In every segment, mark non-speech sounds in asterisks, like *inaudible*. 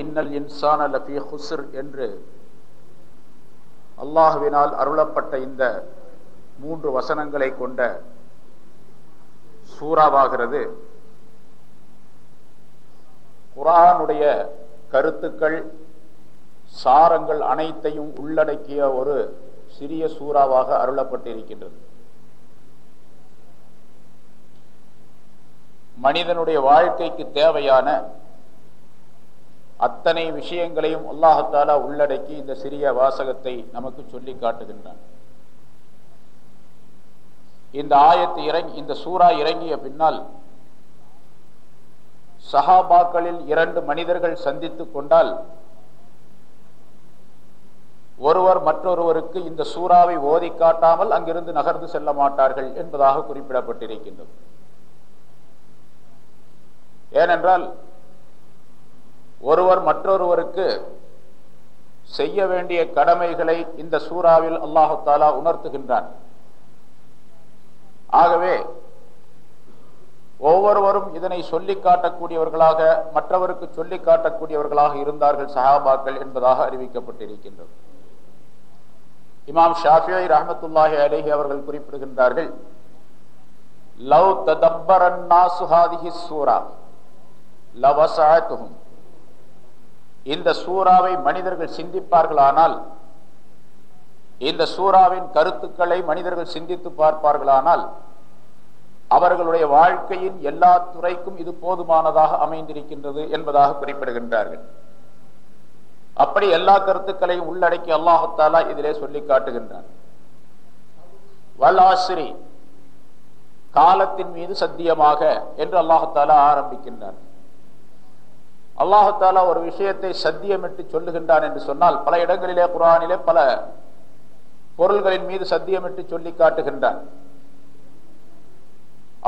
இன்னல் இன்சான லபி ஹுஸ்ர் என்று அல்லாஹுவினால் அருளப்பட்ட இந்த மூன்று வசனங்களை கொண்ட சூறாவாகிறது. குரானுடைய கருத்துக்கள் சாரங்கள் அனைத்தையும் உள்ளடக்கிய ஒரு சிறிய சூறாவாக அருளப்பட்டிருக்கின்றது. மனிதனுடைய வாழ்க்கைக்கு தேவையான அத்தனை விஷயங்களையும் அல்லாஹத்தாலா உள்ளடக்கி இந்த சிறிய வாசகத்தை நமக்கு சொல்லி காட்டுகின்றான். இந்த ஆயத்து இறங்கி இந்த சூறா இறங்கிய பின்னால் சஹாபாக்களில் இரண்டு மனிதர்கள் சந்தித்துக் கொண்டால் ஒருவர் மற்றொருவருக்கு இந்த சூறாவை ஓதி காட்டாமல் அங்கிருந்து நகர்ந்து செல்ல மாட்டார்கள் என்பதாக குறிப்பிடப்பட்டிருக்கின்றது. ஏனென்றால் ஒருவர் மற்றொருவருக்கு செய்ய வேண்டிய கடமைகளை இந்த சூறாவில் அல்லாஹு தாலா உணர்த்துகின்றான். ஆகவே ஒவ்வொருவரும் இதனை சொல்லி காட்டக்கூடியவர்களாக மற்றவருக்கு சொல்லி காட்டக்கூடியவர்களாக இருந்தார்கள் சஹாபாக்கள் என்பதாக அறிவிக்கப்பட்டிருக்கின்றது. இமாம் ஷாஃபியை ரஹமத்துல்லாஹி அலேஹி அவர்கள் குறிப்பிடுகின்றார்கள் லவ் ததப்பரன்னா சூரா லவசாத்துகும் இந்த சூறாவை மனிதர்கள் சிந்திப்பார்களானால் இந்த சூறாவின் கருத்துக்களை மனிதர்கள் சிந்தித்து பார்ப்பார்களானால் அவர்களுடைய வாழ்க்கையின் எல்லா துறைக்கும் இது போதுமானதாக அமைந்திருக்கின்றது என்பதாக குறிப்பிடுகின்றார்கள். அப்படி எல்லா கருத்துக்களையும் உள்ளடக்கி அல்லாஹத்தாலா இதிலே சொல்லி காட்டுகின்றார் வல்லாசிரி காலத்தின் மீது சத்தியமாக என்று அல்லாஹத்தாலா ஆரம்பிக்கின்றார் அல்லாஹாலா ஒரு விஷயத்தை சத்தியமிட்டு சொல்லுகின்றான் என்று சொன்னால் பல இடங்களிலே குரானிலே பல பொருள்களின் மீது சத்தியமிட்டு சொல்லி காட்டுகின்றான்.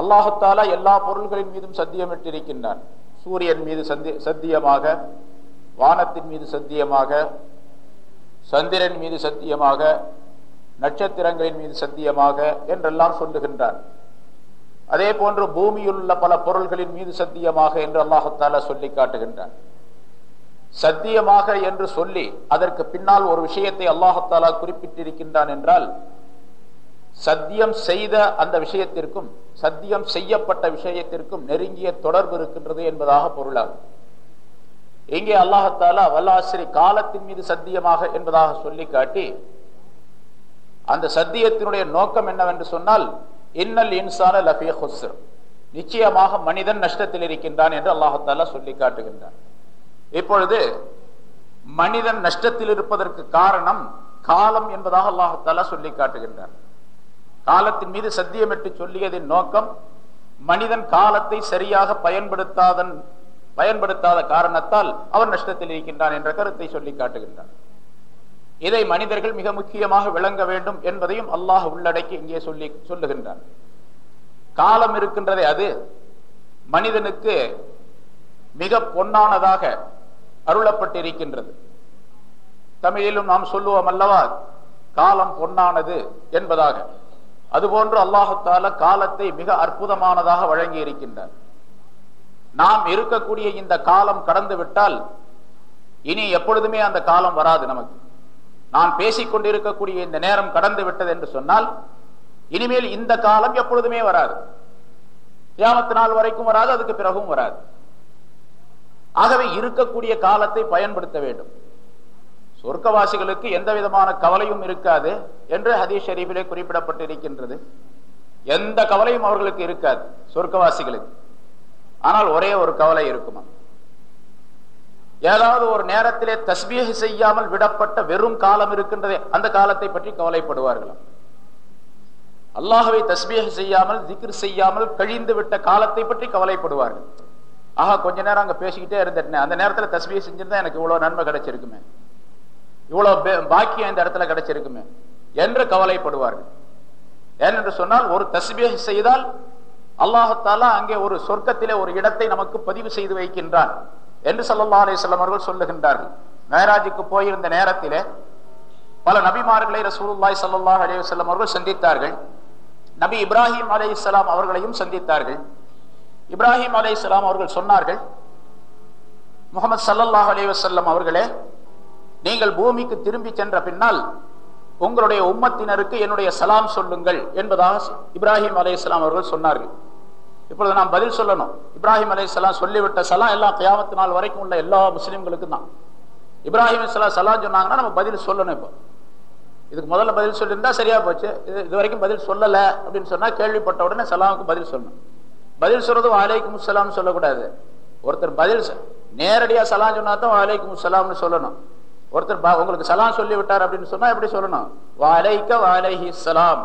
அல்லாஹாலா எல்லா பொருள்களின் மீதும் சத்தியமிட்டிருக்கின்றான். சூரியன் மீது சத்தியமாக வானத்தின் மீது சத்தியமாக சந்திரன் மீது சத்தியமாக நட்சத்திரங்களின் மீது சத்தியமாக என்றெல்லாம் சொல்லுகின்றான். அதே போன்று பூமியில் உள்ள பல பொருள்களின் மீது சத்தியமாக என்று அல்லாஹத்தால சொல்லி காட்டுகின்றான். சத்தியமாக என்று சொல்லி அதற்கு பின்னால் ஒரு விஷயத்தை அல்லாஹத்தாலா குறிப்பிட்டிருக்கின்றான் என்றால் சத்தியம் செய்த அந்த விஷயத்திற்கும் சத்தியம் செய்யப்பட்ட விஷயத்திற்கும் நெருங்கிய தொடர்பு இருக்கின்றது என்பதாக பொருளாகும். இங்கே அல்லாஹத்தாலா வல்லாசிரி காலத்தின் மீது சத்தியமாக என்பதாக சொல்லி காட்டி அந்த சத்தியத்தினுடைய நோக்கம் என்னவென்று சொன்னால் இன்னல் இன்சான லஃபிய ஹுஸ்ர் நிச்சயமாக மனிதன் நஷ்டத்தில் இருக்கின்றான் என்று அல்லாஹால சொல்லி காட்டுகின்றான். இப்பொழுது மனிதன் நஷ்டத்தில் இருப்பதற்கு காரணம் காலம் என்பதாக அல்லாஹால சொல்லி காட்டுகின்றான். காலத்தின் மீது சத்தியமிட்டு சொல்லியதின் நோக்கம் மனிதன் காலத்தை சரியாக பயன்படுத்தாதன் பயன்படுத்தாத காரணத்தால் அவன் நஷ்டத்தில் இருக்கின்றான் என்ற கருத்தை சொல்லி காட்டுகின்றான். இதை மனிதர்கள் மிக முக்கியமாக விளங்க வேண்டும் என்பதையும் அல்லாஹ் உள்ளடக்கி இங்கே சொல்லி சொல்லுகின்றான். காலம் இருக்கின்றதே அது மனிதனுக்கு மிக பொன்னானதாக அருளப்பட்டிருக்கின்றது. தமிழிலும் நாம் சொல்லுவோம் அல்லவா காலம் பொன்னானது என்பதாக. அதுபோன்று அல்லாஹத்தால காலத்தை மிக அற்புதமானதாக வழங்கி இருக்கின்றார் நாம் இருக்கக்கூடிய இந்த காலம் கடந்து விட்டால் இனி எப்பொழுதுமே அந்த காலம் வராது நமக்கு. நான் பேசிக் கொண்டிருக்கக்கூடிய இந்த நேரம் கடந்து விட்டது என்று சொன்னால் இனிமேல் இந்த காலம் எப்பொழுதுமே வராது. கியாமத்து நாள் வரைக்கும் வராது அதுக்கு பிறகும் வராது. ஆகவே இருக்கக்கூடிய காலத்தை பயன்படுத்த வேண்டும். சொர்க்கவாசிகளுக்கு எந்த விதமான கவலையும் இருக்காது என்று ஹதீஸ் ஷரீஃபிலே குறிப்பிடப்பட்டிருக்கின்றது. எந்த கவலையும் அவர்களுக்கு இருக்காது சொர்க்கவாசிகளுக்கு. ஆனால் ஒரே ஒரு கவலை இருக்குமா? ஏதாவது ஒரு நேரத்திலே தஸ்பீக செய்யாமல் விடப்பட்ட வெறும் காலம் இருக்கின்றதே அந்த காலத்தை பற்றி கவலைப்படுவார்களாம் அல்லாஹவை தஸ்பீக செய்யாமல் திக்ர் செய்யாமல் கழிந்து விட்ட காலத்தை பற்றி கவலைப்படுவார்கள். ஆஹா கொஞ்ச நேரம் அங்க பேசிக்கிட்டே இருந்துட்டேன் அந்த நேரத்துல தஸ்பீக செஞ்சிருந்தா எனக்கு இவ்வளவு நன்மை கிடைச்சிருக்குமே. இவ்வளவு பாக்கியம் இந்த இடத்துல கிடைச்சிருக்குமே என்று கவலைப்படுவார்கள். ஏனென்று சொன்னால் ஒரு தஸ்பீக செய்தால் அல்லாஹத்தாலா அங்கே ஒரு சொர்க்கத்திலே ஒரு இடத்தை நமக்கு பதிவு செய்து வைக்கின்றான். என்று சல்லா அலிஸ்லாம் அவர்கள் சொல்லுகின்றார்கள். மேராஜுக்கு போயிருந்த நேரத்திலே பல நபிமார்களை ரசூலுல்லாய் சல்லாஹ் அலையுசல்லம் அவர்கள் சந்தித்தார்கள். நபி இப்ராஹிம் அலை இஸ்லாம் அவர்களையும் சந்தித்தார்கள். இப்ராஹிம் அலை இஸ்லாம் அவர்கள் சொன்னார்கள் முகமது சல்லல்லாஹ் அலைஹி அவர்களே நீங்கள் பூமிக்கு திரும்பி சென்ற பின்னால் உங்களுடைய உம்மத்தினருக்கு என்னுடைய சலாம் சொல்லுங்கள் என்பதாக இப்ராஹிம் அலைஹிஸ்ஸலாம் அவர்கள் சொன்னார்கள். இப்பொழுது நாம் பதில் சொல்லணும். இப்ராஹிம் அலைஹிஸ்ஸலாம் சொல்லிவிட்ட சலாம் எல்லாம் கியாமத்து நாள் வரைக்கும் உள்ள எல்லா முஸ்லீம்களுக்கும் தான். இப்ராஹிம் அலைஹிஸ்ஸலாம் சலாம் சொன்னாங்கன்னா நம்ம பதில் சொல்லணும் இப்போ. இதுக்கு முதல்ல பதில் சொல்லியிருந்தா சரியா போச்சு. இது இது வரைக்கும் பதில் சொல்லலை அப்படின்னு சொன்னா கேள்விப்பட்ட உடனே சலாமுக்கு பதில் சொல்லணும். பதில் சொல்றது வாலைக்கும் சலாம் சொல்லக்கூடாது. ஒருத்தர் பதில் நேரடியாக சலாம் சொன்னா தான் வாலைக்கும் சலாம்னு சொல்லணும். ஒருத்தர் உங்களுக்கு சலாம் சொல்லி விட்டார் அப்படின்னு சொன்னா எப்படி சொல்லணும்? வாலைக்க வாலைஹி சலாம்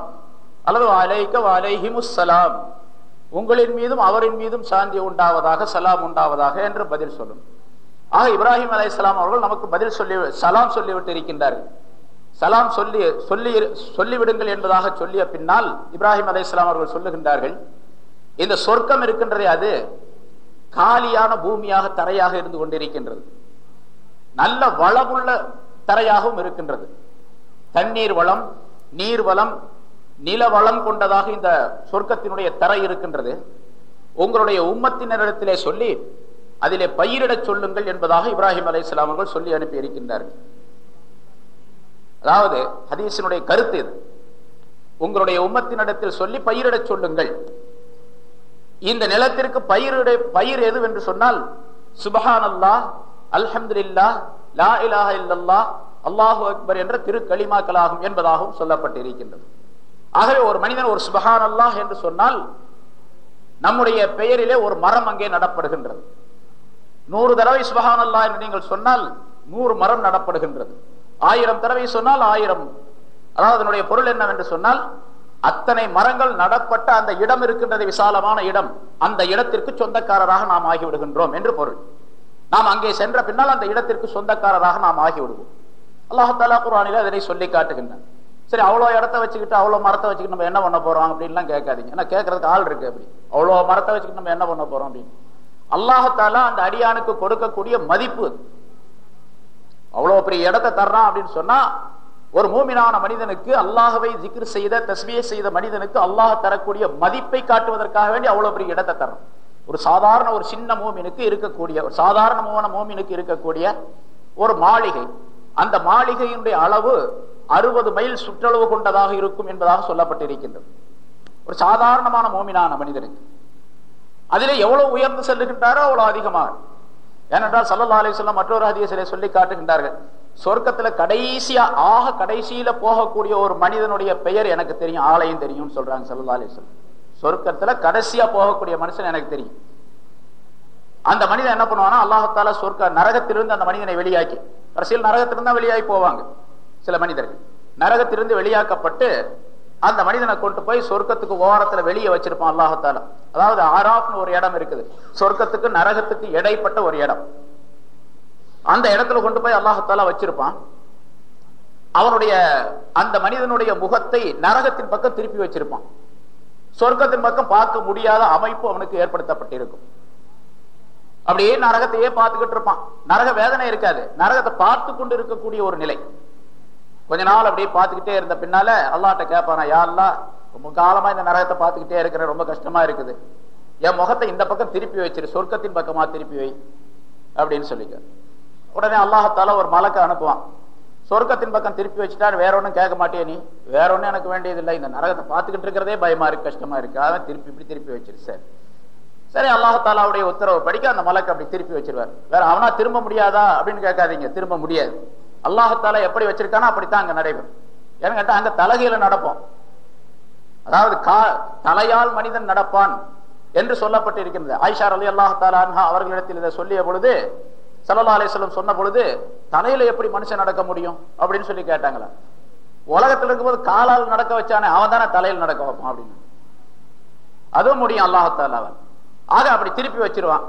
அல்லது வாலைக்க வாலைஹிமுசலாம் உங்களின் மீதும் அவரின் மீதும் சாந்தி உண்டாவதாக சலாம் உண்டாவதாக என்று பதில் சொல்லும். ஆக இப்ராஹிம் அலைஹிஸ்ஸலாம் அவர்கள் நமக்கு பதில் சொல்லி சலாம் சொல்லிவிட்டு இருக்கின்றார்கள் சலாம் சொல்லி சொல்லி சொல்லிவிடுங்கள் என்பதாக சொல்லிய பின்னால் இப்ராஹிம் அலைஹிஸ்ஸலாம் அவர்கள் சொல்லுகின்றார்கள் இந்த சொர்க்கம் இருக்கின்றதே அது காலியான பூமியாக தரையாக இருந்து கொண்டிருக்கின்றது. நல்ல வளமுள்ள தரையாகவும் இருக்கின்றது. தண்ணீர் வளம் நீர் வளம் நில வளம் கொண்டதாக இந்த சொர்க்கத்தினுடைய தரை இருக்கின்றது. உங்களுடைய உம்மத்தினரிடத்திலே சொல்லி அதிலே பயிரிடச் சொல்லுங்கள் என்பதாக இப்ராஹிம் அலை அவர்கள் சொல்லி அனுப்பி இருக்கின்றார்கள். அதாவது ஹதீஸினுடைய கருத்து இது. உங்களுடைய உம்மத்தினிடத்தில் சொல்லி பயிரிடச் சொல்லுங்கள். இந்த நிலத்திற்கு பயிரிட பயிர் எதுவென்று சொன்னால் சுபஹான் அல்லாஹ் அல்ஹம்துலில்லாஹ் லா இலாஹ இல்லல்லா அல்லாஹு அக்பர் என்ற திருக்களிமாக்களாகும் என்பதாகவும் சொல்லப்பட்டிருக்கின்றது. ஆகவே ஒரு மனிதன் ஒரு சுபஹான் அல்லாஹ் என்று சொன்னால் நம்முடைய பெயரிலே ஒரு மரம் அங்கே நடப்படுகின்றது. நூறு தடவை சுபஹான் அல்லாஹ் என்று நீங்கள் சொன்னால் நூறு மரம் நடப்படுகின்றது. ஆயிரம் தடவை சொன்னால் ஆயிரம். அதாவது அதனுடைய பொருள் என்னவென்று சொன்னால் அத்தனை மரங்கள் நடப்பட்ட அந்த இடம் இருக்கின்றது விசாலமான இடம். அந்த இடத்திற்கு சொந்தக்காரராக நாம் ஆகிவிடுகின்றோம் என்று பொருள். நாம் அங்கே சென்ற பின்னால் அந்த இடத்திற்கு சொந்தக்காரராக நாம் ஆகிவிடுவோம். அல்லாஹ் குரானில் அதனை சொல்லி காட்டுகின்றன. சரி அவ்வளோ இடத்த வச்சுக்கிட்டு அவ்வளோ மரத்தை வச்சுக்கிட்டு நம்ம என்ன பண்ண போறோம் அப்படின்லாம் கேட்காதீங்க. ஏன்னா கேட்கறதுக்கு ஆள் இருக்கு அப்படி. அவ்வளோ மரத்தை வச்சுக்கிட்டு நம்ம என்ன பண்ண போறோம் அப்படின்னு. அல்லாஹத்தால அந்த அடியானுக்கு கொடுக்கக்கூடிய மதிப்பு. அவ்வளோ பெரிய இடத்தை தர்றான் அப்படின்னு சொன்னா ஒரு மூமினான மனிதனுக்கு அல்லாஹவை ஜிக்ர் செய்த தஸ்மியை செய்த மனிதனுக்கு அல்லாஹ் தரக்கூடிய மதிப்பை காட்டுவதற்காக வேண்டி அவ்வளோ பெரிய இடத்தை தர்றான். ஒரு சாதாரண ஒரு சின்ன மூமினுக்கு இருக்கக்கூடிய ஒரு சாதாரணமான மூமினுக்கு இருக்கக்கூடிய ஒரு மாளிகை. அந்த மாளிகையினுடைய அளவு அறுபது மைல் சுற்றளவு கொண்டதாக இருக்கும் என்பதாக சொல்லப்பட்டிருக்கின்றது. ஒரு சாதாரணமான மோமினான மனிதனுக்கு. அதிலே எவ்வளவு உயர்ந்து செல்லுகின்றாரோ அவ்வளவு அதிகமாக ஏனென்றால் சல்லல்லா அலிஸ்லாம் மற்றொரு ஹதீஸிலே சொல்லி காட்டுகின்றார்கள். சொர்க்கத்துல கடைசியா ஆக கடைசியில போகக்கூடிய ஒரு மனிதனுடைய பெயர் எனக்கு தெரியும் ஆலயம் தெரியும்னு சொல்றாங்க சல்லல்லா அலிஸ்லாம் சொர்க்கத்துல கடைசியா போகக்கூடிய மனுஷன் எனக்கு தெரியும். அந்த மனிதன் என்ன பண்ணுவானா அல்லாஹத்தால சொர்க்க நரகத்திலிருந்து அந்த மனிதனை வெளியாக்கி கடைசியில் நரகத்திலிருந்து தான் வெளியாகி போவாங்க. சில மனிதர்கள். நரகத்திலிருந்து வெளியாக்கப்பட்டு அந்த மனிதனை கொண்டு போய் சொர்க்கத்துக்கு ஓரத்துல வெளியே வச்சிருப்பான் அல்லாஹத்தால. அதாவது ஆராப்னு ஒரு இடம் இருக்குது. சொர்க்கத்துக்கு நரகத்துக்கு இடைப்பட்ட ஒரு இடம். அந்த இடத்துல கொண்டு போய் அல்லாஹத்தால வச்சிருப்பான். அவனுடைய அந்த மனிதனுடைய முகத்தை நரகத்தின் பக்கம் திருப்பி வச்சிருப்பான். சொர்க்கத்தின் பக்கம் பார்க்க முடியாத அமைப்பு அவனுக்கு ஏற்படுத்தப்பட்டிருக்கும். அப்படியே நரகத்தையே பார்த்துக்கிட்டு இருப்பான். நரக வேதனை இருக்காது. நரகத்தை பார்த்து கொண்டு இருக்கக்கூடிய ஒரு நிலை. கொஞ்ச நாள் அப்படியே பார்த்துக்கிட்டே இருந்த பின்னால அல்லாட்ட கேட்பானா யா அல்லா ரொம்ப காலமா இந்த நரகத்தை பார்த்துக்கிட்டே இருக்கிறேன் ரொம்ப கஷ்டமா இருக்குது. என் முகத்தை இந்த பக்கம் திருப்பி வச்சிரு சொர்க்கத்தின் பக்கமா திருப்பி வை. அப்படின்னு சொல்லிக்க. உடனே அல்லாஹத்தால ஒரு மலக்க அனுப்புவான். சொர்க்கத்தின் பக்கம் திருப்பி வச்சுட்டா வேற ஒன்றும் கேட்க மாட்டே நீ. வேற ஒன்றும் எனக்கு வேண்டியதில்லை இந்த நரகத்தை பார்த்துக்கிட்டு இருக்கிறதே பயமா இருக்கு கஷ்டமா இருக்கு. அதான் திருப்பி இப்படி திருப்பி வச்சிரு சார். சரி அல்லாஹாலாவுடைய உத்தரவு படிக்க அந்த மலக்கு அப்படி திருப்பி வச்சிருவார். வேற அவனா திரும்ப முடியாதா அப்படின்னு கேட்காதீங்க திரும்ப முடியாது. அல்லாஹத்தால எப்படி வச்சிருக்கானோ அப்படித்தான் அங்க நடைபெறும். ஏன்னு கேட்டா அங்க தலகையில நடப்போம். அதாவது கா தலையால் மனிதன் நடப்பான் என்று சொல்லப்பட்டிருக்கின்றது. ஆயிஷா அலி அல்லாஹாலா அவர்களிடத்தில் இதை சொல்லிய பொழுது சல்லா அலிஸ்லம் சொன்ன பொழுது தலையில எப்படி மனுஷன் நடக்க முடியும் அப்படின்னு சொல்லி கேட்டாங்களா. உலகத்துல இருக்கும்போது காலால் நடக்க வச்சானே அவன் தானே தலையில் நடக்க வைப்பான் அப்படின்னு. அதுவும் முடியும் அல்லாஹத்தாலாவன் ஆக அப்படி திருப்பி வச்சிருவான்.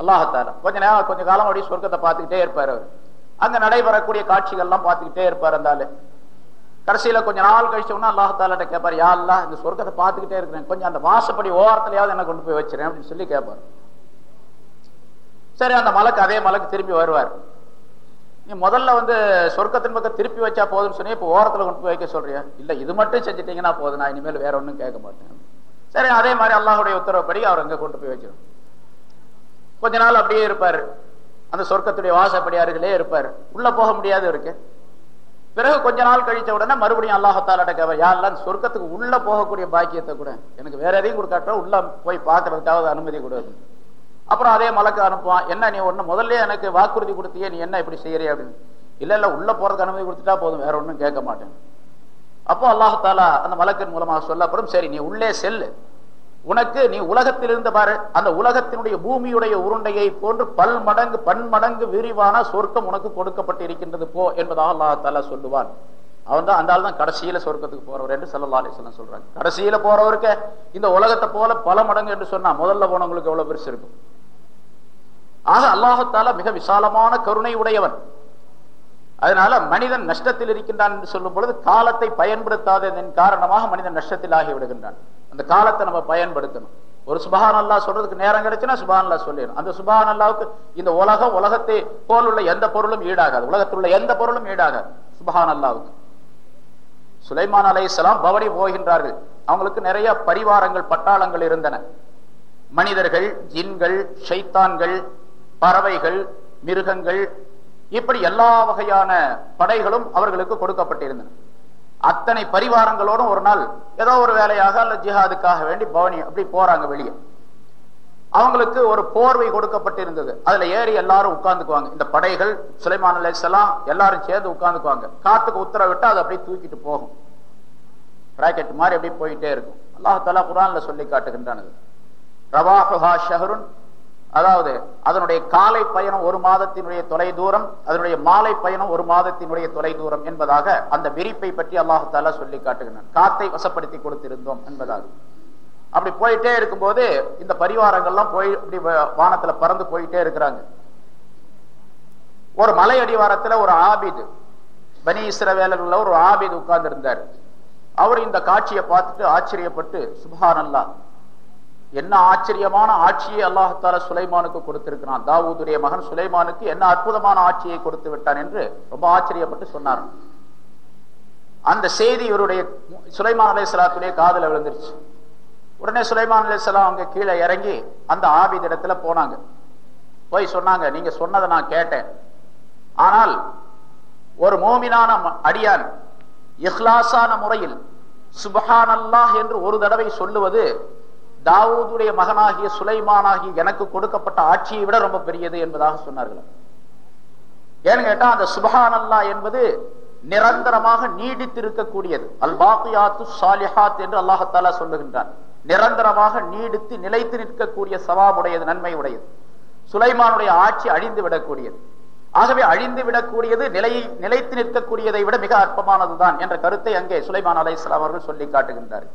அல்லாஹத்தாலா. கொஞ்ச நேரம் கொஞ்ச காலம் அப்படியே சொர்க்கத்தை பார்த்துக்கிட்டே இருப்பார் அவர். அங்க நடைபெறக்கூடிய காட்சிகள்லாம் பார்த்துக்கிட்டே இருப்பார் இருந்தாலும் கடைசியில கொஞ்ச நாள் கழிச்சோம்னா அல்லாஹாலாட்ட கேட்பார் யா அல்லா இந்த சொர்க்கத்தை பார்த்துக்கிட்டே இருக்கிறேன். கொஞ்சம் அந்த வாசப்படி ஓரத்துலயாவது என்ன கொண்டு போய் வச்சிருக்கேன் அப்படின்னு சொல்லி கேட்பார் சரி அந்த மலைக்கு அதே மலைக்கு திரும்பி வருவார். நீ முதல்ல வந்து சொர்க்கத்தின் பக்கம் திருப்பி வச்சா போதும்னு சொன்னி இப்போ ஓரத்துல கொண்டு போய் வைக்க சொல்றியா? இல்ல இது மட்டும் செஞ்சுட்டீங்கன்னா போதும் நான் இனிமேல் வேற ஒன்றும் கேட்க மாட்டேன். சரி அதே மாதிரி அல்லாஹுடைய உத்தரவுப்படி அவர் அங்கே கொண்டு போய் வச்சிடும் கொஞ்ச நாள் அப்படியே இருப்பார். அந்த சொர்க்கத்துடைய வாசப்படியார்களே இருப்பார். உள்ள போக முடியாது இருக்கு பிறகு கொஞ்ச நாள் கழித்த உடனே மறுபடியும் அல்லாஹத்தால கேவ யாரெல்லாம் சொர்க்கத்துக்கு உள்ள போகக்கூடிய பாக்கியத்தை கூட. எனக்கு வேற எதையும் கொடுக்காட்டோ உள்ள போய் பார்க்கறதுக்காவது அனுமதி கொடுது அப்புறம் அதே மலக்கு அனுப்புவான் என்ன நீ ஒன்று முதல்ல எனக்கு வாக்குறுதி கொடுத்தியே நீ என்ன இப்படி செய்யறிய அப்படின்னு. இல்லை இல்லை உள்ள போறதுக்கு அனுமதி கொடுத்துட்டா போதும் வேற ஒன்றும் கேட்க மாட்டேன். அப்போ அல்லாஹாலா அந்த மலக்கின் மூலமாக சொல்லப்படும் சரி நீ உள்ளே செல்லு. உனக்கு நீ உலகத்தில் இருந்து பாரு. அந்த உலகத்தினுடைய பூமியுடைய உருண்டையை போன்று பல் மடங்கு பன்மடங்கு விரிவான சொர்க்கம் உனக்கு கொடுக்கப்பட்டு இருக்கின்றது போ என்பதாக அல்லாஹாலா சொல்லுவான். அவன் தான் அந்த தான் கடைசியில சொர்க்கத்துக்கு போறவர் என்று சல்லா அலிஸ்லாம் சொல்றாங்க. கடைசியில போறவருக்கு இந்த உலகத்தை போல பல மடங்கு என்று சொன்னா முதல்ல போனவங்களுக்கு எவ்வளவு பெருசு இருக்கும்? ஆக அல்லாஹத்தால மிக விசாலமான கருணை உடையவன். அதனால மனிதன் நஷ்டத்தில் இருக்கின்றான் என்று சொல்லும் பொழுது காலத்தை பயன்படுத்தாததன் காரணமாக மனிதன் நஷ்டத்தில் ஆகி விடுகின்றான். அந்த காலத்தை நம்ம பயன்படுத்தணும். ஒரு சுபான் அல்லா சொல்றதுக்கு நேரம் கிடைச்சுன்னா சுபான் அல்லா சொல்லிடணும். அந்த சுபான் அல்லாவுக்கு இந்த உலகம் உலகத்தை போல் உள்ள எந்த பொருளும் ஈடாகாது. உலகத்தில் உள்ள எந்த பொருளும் ஈடாகாது. சுபான் அல்லாவுக்கு சுலைமான் அலை இஸ்லாம் பவனி போகின்றார்கள். அவங்களுக்கு நிறைய பரிவாரங்கள் பட்டாளங்கள் இருந்தன. மனிதர்கள் ஜின்கள் ஷைத்தான்கள் பறவைகள் மிருகங்கள் இப்படி எல்லா வகையான படைகளும் அவர்களுக்கு கொடுக்கப்பட்டிருந்தன. அத்தனை பரிவாரங்களோடும் ஒரு நாள் ஏதோ ஒரு வேலையாக அல்ல ஜிஹாதுக்காக வேண்டி பவனி அப்படி போறாங்க வெளியே. அவங்களுக்கு ஒரு போர்வை கொடுக்கப்பட்டிருந்தது. அதுல ஏறி எல்லாரும் உட்கார்ந்துக்குவாங்க. இந்த படைகள் சுலைமான் அலிசலாம் எல்லாரும் சேர்ந்து உட்கார்ந்துக்குவாங்க. காத்துக்கு உத்தரவிட்டு அதை அப்படியே தூக்கிட்டு போகும். ராக்கெட் மாதிரி அப்படியே போயிட்டே இருக்கும். அல்லாஹாலா குரான்ல சொல்லி காட்டுகின்றானது. ரவாஹா ஷஹருன் அதாவது அதனுடைய காலை பயணம் ஒரு மாதத்தினுடைய தொலை தூரம் அதனுடைய மாலை பயணம் ஒரு மாதத்தினுடைய தொலை தூரம் என்பதாக அந்த விரிப்பை பற்றி அல்லாஹால சொல்லி காட்டுகின்றான். காத்தை வசப்படுத்தி கொடுத்திருந்தோம் என்பதாக. அப்படி போயிட்டே இருக்கும்போது இந்த பரிவாரங்கள்லாம் போய் இப்படி வானத்துல பறந்து போயிட்டே இருக்கிறாங்க. ஒரு மலை அடிவாரத்துல ஒரு ஆபிது பனி இஸ்ரவேலர்ல ஒரு ஆபிது உட்கார்ந்து இருந்தார் அவர் இந்த காட்சியை பார்த்துட்டு ஆச்சரியப்பட்டு சுபான் என்ன ஆச்சரியமான ஆட்சியை அல்லாஹால சுலைமானுக்கு கொடுத்திருக்கிறான். தாவூதுடைய மகன் சுலைமானுக்கு என்ன அற்புதமான ஆட்சியை கொடுத்து விட்டான் என்று ரொம்ப ஆச்சரியப்பட்டு சொன்னார். அந்த செய்தி இவருடைய சுலைமான் அலைசலாத்துடைய காதல விழுந்துருச்சு. உடனே சுலைமான் அலிஸ்லாம் அவங்க கீழே இறங்கி அந்த ஆபித இடத்துல போனாங்க. போய் சொன்னாங்க நீங்க சொன்னதை நான் கேட்டேன். ஆனால் ஒரு மோமினான அடியான் இஹ்லாசான முறையில் சுபஹான் அல்லாஹ் என்று ஒரு தடவை சொல்லுவது தாவூதுடைய மகனாகிய சுலைமானாகி எனக்கு கொடுக்கப்பட்ட ஆட்சியை விட ரொம்ப பெரியது என்பதாக சொன்னார்கள். ஏன்னு கேட்டா அந்த சுபஹான் அல்லா என்பது நிரந்தரமாக நீடித்திருக்கக்கூடியது. அல் சாலிஹாத் என்று அல்லாஹாலா சொல்லுகின்றான். நிரந்தரமாக நீடித்து நிலைத்து நிற்கக்கூடிய சவாபுடையது நன்மை உடையது சுலைமானுடைய ஆட்சி அழிந்து விடக்கூடியது. ஆகவே அழிந்து விடக்கூடியது நிலையை நிலைத்து நிற்கக்கூடியதை விட மிக அற்பமானதுதான் என்ற கருத்தை அங்கே சுலைமான் அலை இஸ்லாம் அவர்கள் சொல்லி காட்டுகின்றார்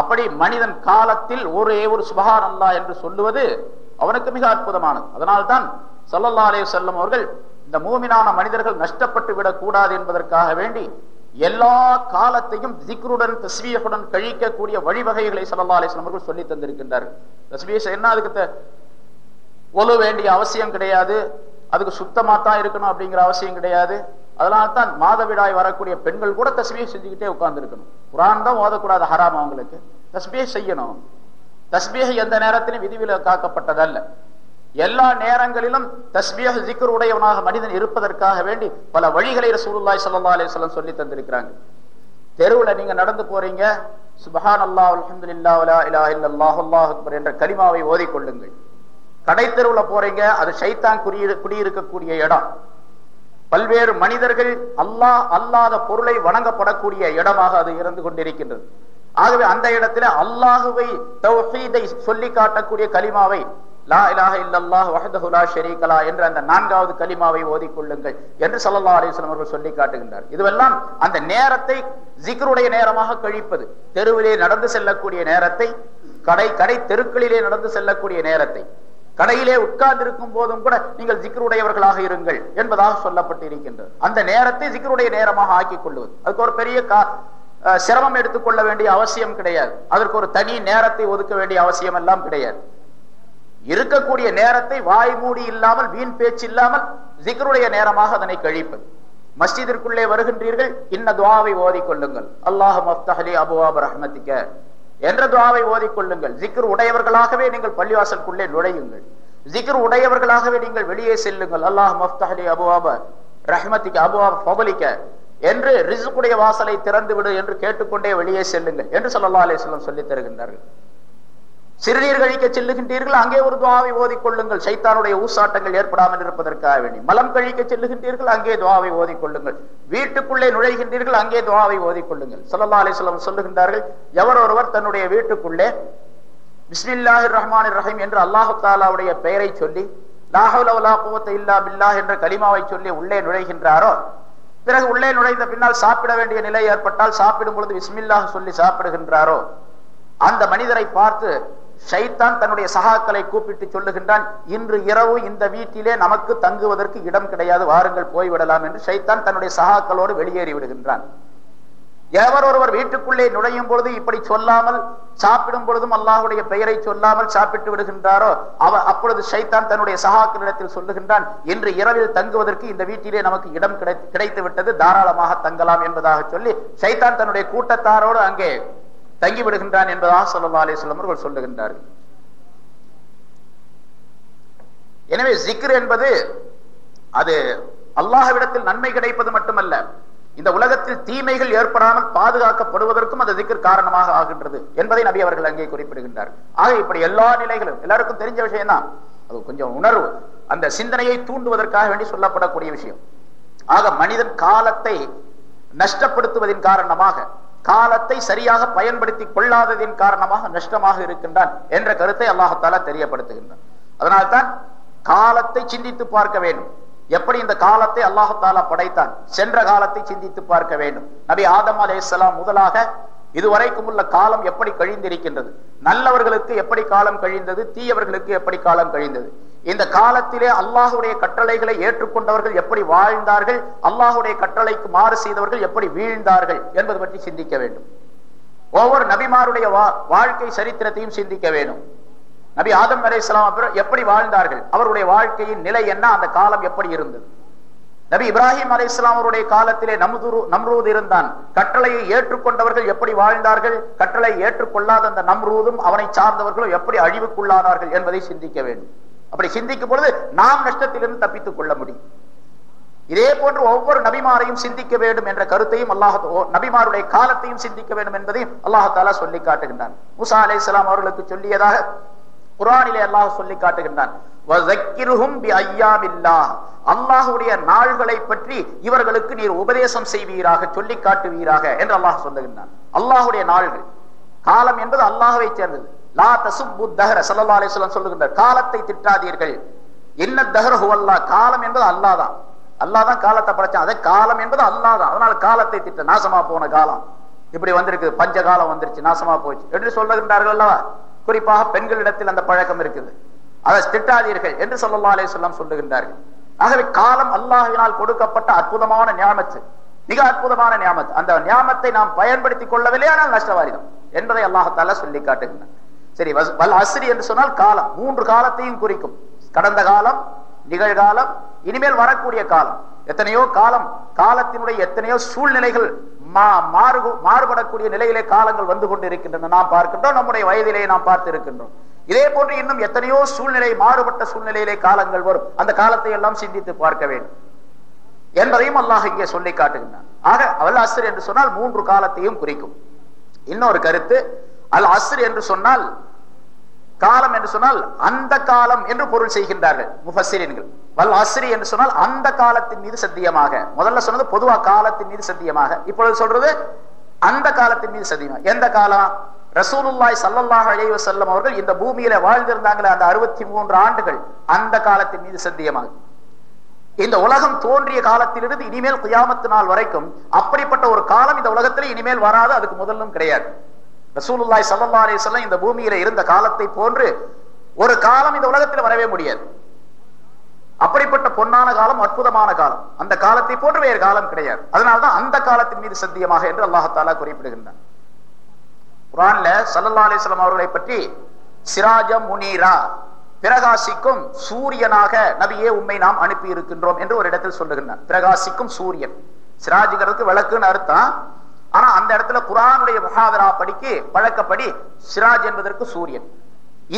அப்படி மனிதன் காலத்தில் ஒரே ஒரு சுபகான் அல்லா என்று சொல்லுவது அவனுக்கு மிக அற்புதமானது. அதனால்தான் சல்லல்லா அலே செல்லம் அவர்கள் இந்த மூமினான மனிதர்கள் நஷ்டப்பட்டு விடக்கூடாது என்பதற்காக வேண்டி எல்லா காலத்தையும் ஜிக்ருடன் தஸ்வீகுடன் கழிக்கக்கூடிய வழிவகைகளை சல்லா அலிஸ்லாம் அவர்கள் சொல்லி தந்திருக்கின்றார்கள். தஸ்வீஸ் என்ன? அதுக்கு ஒழு வேண்டிய அவசியம் கிடையாது. அதுக்கு சுத்தமாக தான் இருக்கணும் அப்படிங்கிற அவசியம் கிடையாது. அதனால தான் மாதவிடாய் வரக்கூடிய பெண்கள் கூட தஸ்மியை செஞ்சுக்கிட்டே உட்கார்ந்து இருக்கணும் குரான் தான் ஓதக்கூடாது ஹராம் அவங்களுக்கு. தஸ்பியை செய்யணும். தஸ்பியை எந்த நேரத்திலும் விதிவில காக்கப்பட்டதல்ல. எல்லா நேரங்களிலும் தஸ்பியாக ஜிக்கர் உடையவனாக மனிதன் இருப்பதற்காக வேண்டி பல வழிகளை ரசூலுல்லாய் சல்லா அலிஸ்லாம் சொல்லி தந்திருக்கிறாங்க. தெருவுல நீங்க நடந்து போறீங்க சுபஹான் அல்லா அல்ஹம்துலில்லாஹ் அல்லாஹ் அக்பர் என்ற கரிமாவை ஓதிக்கொள்ளுங்கள் கடை தெருவுல போறீங்க அது சைத்தான் குடியிரு குடியிருக்கக்கூடிய இடம். பல்வேறு மனிதர்கள் அல்லாஹ் அல்லாத பொருளை வணங்கப்படக்கூடிய இடமாக அது இருந்து கொண்டிருக்கின்றது. ஆகவே அந்த இடத்துல அல்லாஹுவை தௌஹீதை சொல்லி காட்டக்கூடிய கலிமாவை லா இலாஹ இல்லல்லாஹ் என்ற அந்த நான்காவது கலிமாவை ஓதிக்கொள்ளுங்கள் என்று ஸல்லல்லாஹு அலிஸ்லாம் அவர்கள் சொல்லி காட்டுகின்றார் இதுவெல்லாம் அந்த நேரத்தை ஜிக்ருடைய நேரமாக கழிப்பது தெருவிலே நடந்து செல்லக்கூடிய நேரத்தை கடை கடை தெருக்களிலே நடந்து செல்லக்கூடிய நேரத்தை கடையிலே உட்கார்ந்திருக்கும் போதும் கூட நீங்கள் ஜிக்ருடையவர்களாக இருங்கள் என்பதாக சொல்லப்பட்டு இருக்கின்றது அந்த நேரத்தை ஜிக்ருடைய நேரமாக ஆக்கிக் கொள்வது அதுக்கு ஒரு பெரிய சிரமம் எடுத்துக்கொள்ள வேண்டிய அவசியம் கிடையாது. அதற்கு ஒரு தனி நேரத்தை ஒதுக்க வேண்டிய அவசியம் எல்லாம் கிடையாது. இருக்கக்கூடிய நேரத்தை வாய் மூடி இல்லாமல் வீண் பேச்சு இல்லாமல் ஜிக்ருடைய நேரமாக அதனை கழிப்பது. மஸ்ஜிதிற்குள்ளே வருகின்றீர்கள் இன்ன துவாவை ஓதிக்கொள்ளுங்கள் அல்லாஹ் மஃப்தஹலி அபுவாப் ரஹ்மத்திக்க. என்ற துவாவை ஓதிக்கொள்ளுங்கள். ஜிக்ர் உடையவர்களாகவே நீங்கள் பள்ளிவாசலுக்குள்ளே நுழையுங்கள். ஜிக்ர் உடையவர்களாகவே நீங்கள் வெளியே செல்லுங்கள். அல்லாஹ் மஃப்தஹலி அபுவாப ரஹ்மத்திக்கு அபுவாப பபலிக்க என்று ரிசுக்குடைய வாசலை திறந்து விடு என்று கேட்டுக்கொண்டே வெளியே செல்லுங்கள் என்று சொல்லல்லா அலைஹி சொல்லி சொல்லித் தருகின்றார்கள். சிறுநீர் கழிக்க செல்லுகின்றீர்கள் அங்கே ஒரு துவாவை ஓதிக்கொள்ளுங்கள். சைத்தானுடைய ஊசாட்டங்கள் ஏற்படாமல் இருப்பதற்காக வேண்டி. மலம் கழிக்க செல்லுகின்றீர்கள் அங்கே துவாவை ஓதிக்கொள்ளுங்கள். வீட்டுக்குள்ளே நுழைகின்றீர்கள் அங்கே துவாவை ஓதிக்கொள்ளுங்கள். ஸல்லல்லாஹு அலைஹி சொல்லுகின்றார்கள் எவர் ஒருவர் தன்னுடைய வீட்டுக்குள்ளே பிஸ்மில்லாஹி ரஹ்மான் ரஹீம் என்று அல்லாஹு தாலாவுடைய பெயரை சொல்லி இல்லா பில்லா என்ற கலிமாவை சொல்லி உள்ளே நுழைகின்றாரோ பிறகு உள்ளே நுழைந்த பின்னால் சாப்பிட வேண்டிய நிலை ஏற்பட்டால் சாப்பிடும் பொழுது விஸ்மில்லாக சொல்லி சாப்பிடுகின்றாரோ அந்த மனிதரை பார்த்து ஷைத்தான் தன்னுடைய சகாக்களை கூப்பிட்டு சொல்லுகின்றான் இன்று இரவு இந்த வீட்டிலே நமக்கு தங்குவதற்கு இடம் கிடையாது வாருங்கள் போய்விடலாம் என்று ஷைத்தான் தன்னுடைய சகாக்களோடு வெளியேறி விடுகின்றான். எவர் ஒருவர் வீட்டுக்குள்ளே நுழையும் பொழுது இப்படி சொல்லாமல் சாப்பிடும் பொழுதும் அல்லாஹுடைய பெயரை சொல்லாமல் சாப்பிட்டு விடுகின்றாரோ அவ அப்பொழுது ஷைத்தான் தன்னுடைய சகாக்களிடத்தில் சொல்லுகின்றான் இன்று இரவில் தங்குவதற்கு இந்த வீட்டிலே நமக்கு இடம் கிடை கிடைத்து விட்டது தாராளமாக தங்கலாம் என்பதாக சொல்லி ஷைத்தான் தன்னுடைய கூட்டத்தாரோடு அங்கே தங்கி விடுகின்றான் என்பதாக சொல்லா அலிஸ்லம் சொல்லமர்கள் சொல்லுகின்றார்கள். எனவே ஜிக்ர் என்பது அது அல்லாஹவிடத்தில் நன்மை கிடைப்பது மட்டுமல்ல இந்த உலகத்தில் தீமைகள் ஏற்படாமல் பாதுகாக்கப்படுவதற்கும் அந்த திக்கர் காரணமாக ஆகின்றது என்பதை நபி அவர்கள் அங்கே குறிப்பிடுகின்றார் ஆக இப்படி எல்லா நிலைகளும் எல்லாருக்கும் தெரிஞ்ச விஷயம் தான் அது கொஞ்சம் உணர்வு அந்த சிந்தனையை தூண்டுவதற்காக வேண்டி சொல்லப்படக்கூடிய விஷயம். ஆக மனிதன் காலத்தை நஷ்டப்படுத்துவதின் காரணமாக காலத்தை சரியாக பயன்படுத்தி கொள்ளாததின் காரணமாக நஷ்டமாக இருக்கின்றான் என்ற கருத்தை அல்லாஹத்தாலா தெரியப்படுத்துகின்றான். அதனால்தான் காலத்தை சிந்தித்து பார்க்க வேண்டும். எப்படி இந்த காலத்தை அல்லாஹாலா படைத்தான்? சென்ற காலத்தை சிந்தித்து பார்க்க வேண்டும். நபி ஆதம் அலேசலாம் முதலாக இதுவரைக்கும் உள்ள காலம் எப்படி கழிந்திருக்கின்றது? நல்லவர்களுக்கு எப்படி காலம் கழிந்தது? தீயவர்களுக்கு எப்படி காலம் கழிந்தது? இந்த காலத்திலே அல்லாஹுடைய கட்டளைகளை ஏற்றுக்கொண்டவர்கள் எப்படி வாழ்ந்தார்கள் அல்லாஹுடைய கட்டளைக்கு மாறு செய்தவர்கள் எப்படி வீழ்ந்தார்கள் என்பது பற்றி சிந்திக்க வேண்டும். ஒவ்வொரு நபிமாருடைய வாழ்க்கை சரித்திரத்தையும் சிந்திக்க வேண்டும். நபி ஆதம் அலை இஸ்லாம் எப்படி வாழ்ந்தார்கள் அவருடைய வாழ்க்கையின் நிலை என்ன அந்த காலம் எப்படி இருந்தது? நபி இப்ராஹிம் அலை இஸ்லாமருடைய காலத்திலே நம்துரு நம்ரூத் இருந்தான். கட்டளையை ஏற்றுக்கொண்டவர்கள் எப்படி வாழ்ந்தார்கள் கட்டளை ஏற்றுக்கொள்ளாத அந்த நம்ரூதும் அவனை சார்ந்தவர்களும் எப்படி அழிவுக்குள்ளானார்கள் என்பதை சிந்திக்க வேண்டும். அப்படி சிந்திக்கும் பொழுது நாம் நஷ்டத்திலிருந்து தப்பித்துக் கொள்ள முடியும். இதே போன்று ஒவ்வொரு நபிமாரையும் சிந்திக்க வேண்டும் என்ற கருத்தையும் அல்லாஹ் நபிமாருடைய காலத்தையும் சிந்திக்க வேண்டும் என்பதையும் அல்லாஹாலா சொல்லி காட்டுகின்றான். முசா அலே இஸ்லாம் அவர்களுக்கு சொல்லியதாக குரானிலே அல்லாஹ் சொல்லி காட்டுகின்றான். அல்லாஹுடைய நாள்களை பற்றி இவர்களுக்கு நீர் உபதேசம் செய்வீராக சொல்லி காட்டுவீராக என்று அல்லாஹ் சொல்லுகின்றான். அல்லாஹுடைய நாள்கள். காலம் என்பது அல்லாஹவை சேர்ந்தது. லா தசுப்பு தஹர சல்லா அலிஸ்லாம் சொல்லுகின்றார் காலத்தை திட்டாதீர்கள். என்ன தஹர ஹுவல்லா காலம் என்பது அல்லாதான். அல்லாதான் காலத்தை படைச்சான். அதே காலம் என்பது அல்லாதான். அதனால காலத்தை திட்ட நாசமா போன காலம். இப்படி வந்திருக்கு பஞ்ச காலம் வந்துருச்சு நாசமா போச்சு என்று சொல்லுகின்றார்கள் அல்லவா குறிப்பாக பெண்களிடத்தில் அந்த பழக்கம் இருக்குது. அதை திட்டாதீர்கள் என்று சொல்லல்லா அலே சொல்லுகின்றார்கள். ஆகவே காலம் அல்லாஹினால் கொடுக்கப்பட்ட அற்புதமான ஞாபத்து மிக அற்புதமான ஞாபத்து அந்த ஞாபத்தை நாம் பயன்படுத்திக் கொள்ளவில்லையானால் நஷ்டவாரிதம் என்பதை அல்லாஹத்தால சொல்லி காட்டுகின்றன. சரி வல் அஸ்ரி என்று சொன்னால் காலம். மூன்று காலத்தையும் குறிக்கும். கடந்த காலம் நிகழ்காலம் இனிமேல் வரக்கூடிய காலம். எத்தனையோ காலம் காலத்தினுடைய எத்தனையோ சூழ்நிலைகள் மாறுபடக்கூடிய நிலையிலே காலங்கள் வந்து கொண்டிருக்கின்றன. நாம் பார்க்கின்றோம் நம்முடைய வயதிலே நாம் பார்த்து இருக்கின்றோம் இதே போன்று இன்னும் எத்தனையோ சூழ்நிலை மாறுபட்ட சூழ்நிலையிலே காலங்கள் வரும். அந்த காலத்தை எல்லாம் சிந்தித்து பார்க்க வேண்டும். என்பதையும் அல்லாஹ் இங்கே சொல்லி காட்டுகின்றான். ஆக அவல் அஸ்ர் என்று சொன்னால் மூன்று காலத்தையும் குறிக்கும். இன்னொரு கருத்து அல் அஸ்ர் என்று சொன்னால் காலம் என்று சொன்னால் அந்த காலம் என்று பொருள் செய்கின்றார்கள் முஃபசிரியன்கள் வல் அஸ்ரி என்று சொன்னால் அந்த காலத்தின் மீது சத்தியமாக. முதல்ல சொன்னது பொதுவா காலத்தின் மீது சத்தியமாக. இப்பொழுது சொல்றது அந்த காலத்தின் மீது சத்தியமாக எந்த காலம்? ரசூலுல்லாய் சல்லல்லாஹ் அழைவு செல்லம் அவர்கள் இந்த பூமியில வாழ்ந்திருந்தாங்களே அந்த அறுபத்தி மூன்று ஆண்டுகள் அந்த காலத்தின் மீது சத்தியமாக. இந்த உலகம் தோன்றிய காலத்திலிருந்து இனிமேல் குயாமத்து நாள் வரைக்கும் அப்படிப்பட்ட ஒரு காலம் இந்த உலகத்திலே இனிமேல் வராது அதுக்கு முதலும் கிடையாது. ரசூலுல்லாய் சல்லா அலிஸ்லாம் இந்த பூமியில இருந்த காலத்தை போன்று ஒரு காலம் இந்த உலகத்தில் வரவே முடியாது. அப்படிப்பட்ட பொன்னான காலம் அற்புதமான காலம். அந்த காலத்தை போன்று வேறு காலம் கிடையாது. அதனால்தான் அந்த காலத்தின் மீது சத்தியமாக என்று அல்லாஹாலா குறிப்பிடுகின்றான். குரான்ல சல்லா அலிஸ்லாம் அவர்களை பற்றி சிராஜம் முனீரா பிரகாசிக்கும் சூரியனாக நபியே உண்மை நாம் அனுப்பி இருக்கின்றோம் என்று ஒரு இடத்தில் சொல்லுகின்றான். பிரகாசிக்கும் சூரியன். சிராஜுங்கிறதுக்கு விளக்குன்னு அர்த்தம் ஆனா அந்த இடத்துல குரானுடைய முகாதரா படிக்கு பழக்கப்படி சிராஜ் என்பதற்கு சூரியன்.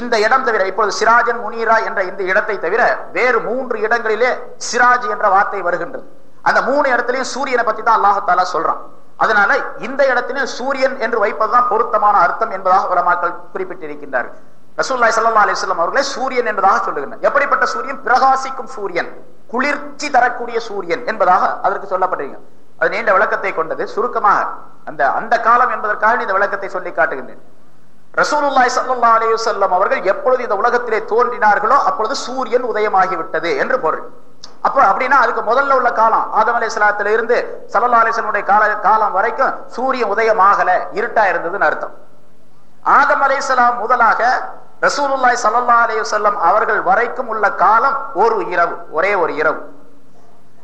இந்த இடம் தவிர இப்பொழுது சிராஜன் முனீரா என்ற இந்த இடத்தை தவிர வேறு மூன்று இடங்களிலே சிராஜ் என்ற வார்த்தை வருகின்றது. அந்த மூணு இடத்திலையும் சூரியனை பத்தி தான் அல்லாஹாலா சொல்றான். அதனால இந்த இடத்திலும் சூரியன் என்று வைப்பதுதான் பொருத்தமான அர்த்தம் என்பதாக உலமாக்கள் குறிப்பிட்டிருக்கின்றார்கள். ரசூல்லாய் சல்லா அலிஸ்லாம் அவர்களே சூரியன் என்பதாக சொல்லுகின்றனர். எப்படிப்பட்ட சூரியன்? பிரகாசிக்கும் சூரியன். குளிர்ச்சி தரக்கூடிய சூரியன் என்பதாக அதற்கு சொல்லப்பட்டிருக்க அது நீண்ட விளக்கத்தை கொண்டது. சுருக்கமாக அந்த அந்த காலம் என்பதற்காக இந்த விளக்கத்தை சொல்லி காட்டுகின்றேன். ரசூலுல்லாய் சல்லா அவர்கள் எப்பொழுது இந்த உலகத்திலே தோன்றினார்களோ அப்பொழுது சூரியன் உதயமாகிவிட்டது என்று பொருள். அப்ப அப்படின்னா அதுக்கு முதல்ல உள்ள காலம் ஆதம் அலை இருந்து சல்லா அலிசனுடைய கால காலம் வரைக்கும் சூரியன் உதயமாகல இருட்டா இருந்ததுன்னு அர்த்தம். ஆதம் அலை முதலாக ரசூலுல்லாய் சல்லா அலையுசல்லம் அவர்கள் வரைக்கும் உள்ள காலம் ஒரு இரவு ஒரே ஒரு இரவு.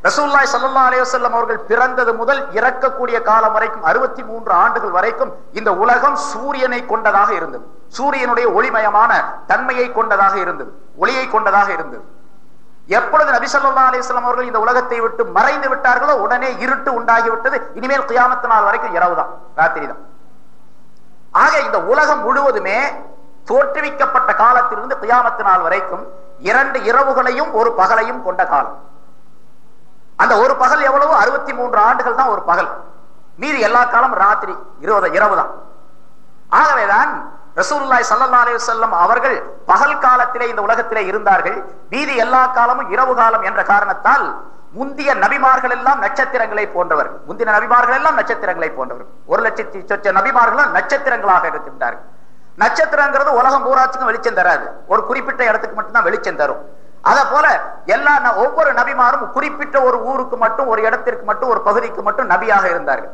ரசூல்லாய் சல்லா அலையவசல்லம் அவர்கள் பிறந்தது முதல் இறக்கக்கூடிய காலம் வரைக்கும் அறுபத்தி மூன்று ஆண்டுகள் வரைக்கும் இந்த உலகம் சூரியனை கொண்டதாக இருந்தது. சூரியனுடைய ஒளிமயமான தன்மையை கொண்டதாக இருந்தது. ஒளியை கொண்டதாக இருந்தது. எப்பொழுது நபி சொல்லா அலிஸ்லாம் அவர்கள் இந்த உலகத்தை விட்டு மறைந்து விட்டார்களோ உடனே இருட்டு உண்டாகிவிட்டது. இனிமேல் குயாமத்து நாள் வரைக்கும் இரவு தான் ராத்திரி தான். ஆக இந்த உலகம் முழுவதுமே தோற்றுவிக்கப்பட்ட காலத்திலிருந்து குயாமத்து நாள் வரைக்கும் இரண்டு இரவுகளையும் ஒரு பகலையும் கொண்ட காலம். அந்த ஒரு பகல் எவ்வளவு? அறுபத்தி மூன்று ஆண்டுகள் தான் ஒரு பகல். மீதி எல்லா காலம் ராத்திரி இருபது இரவு தான் ஆகவேதான் ரசூல்லாய் சல்லா அலி செல்லம் அவர்கள் பகல் காலத்திலே இந்த உலகத்திலே இருந்தார்கள். மீதி எல்லா காலமும் இரவு காலம் என்ற காரணத்தால் முந்திய நபிமார்கள் எல்லாம் நட்சத்திரங்களை போன்றவர்கள். முந்தின நபிமார்கள் எல்லாம் நட்சத்திரங்களை போன்றவர்கள். ஒரு லட்சத்தி சொச்ச நபிமார்களும் நட்சத்திரங்களாக இருக்கின்றார்கள் நட்சத்திரங்கிறது உலகம் பூராட்சிக்கும் வெளிச்சம் தராது. ஒரு குறிப்பிட்ட இடத்துக்கு மட்டும்தான் வெளிச்சம் தரும். அத போல எல்லா ஒவ்வொரு நபிமாரும் குறிப்பிட்ட ஒரு ஊருக்கு மட்டும் ஒரு இடத்திற்கு மட்டும் ஒரு பகுதிக்கு மட்டும் நபியாக இருந்தார்கள்.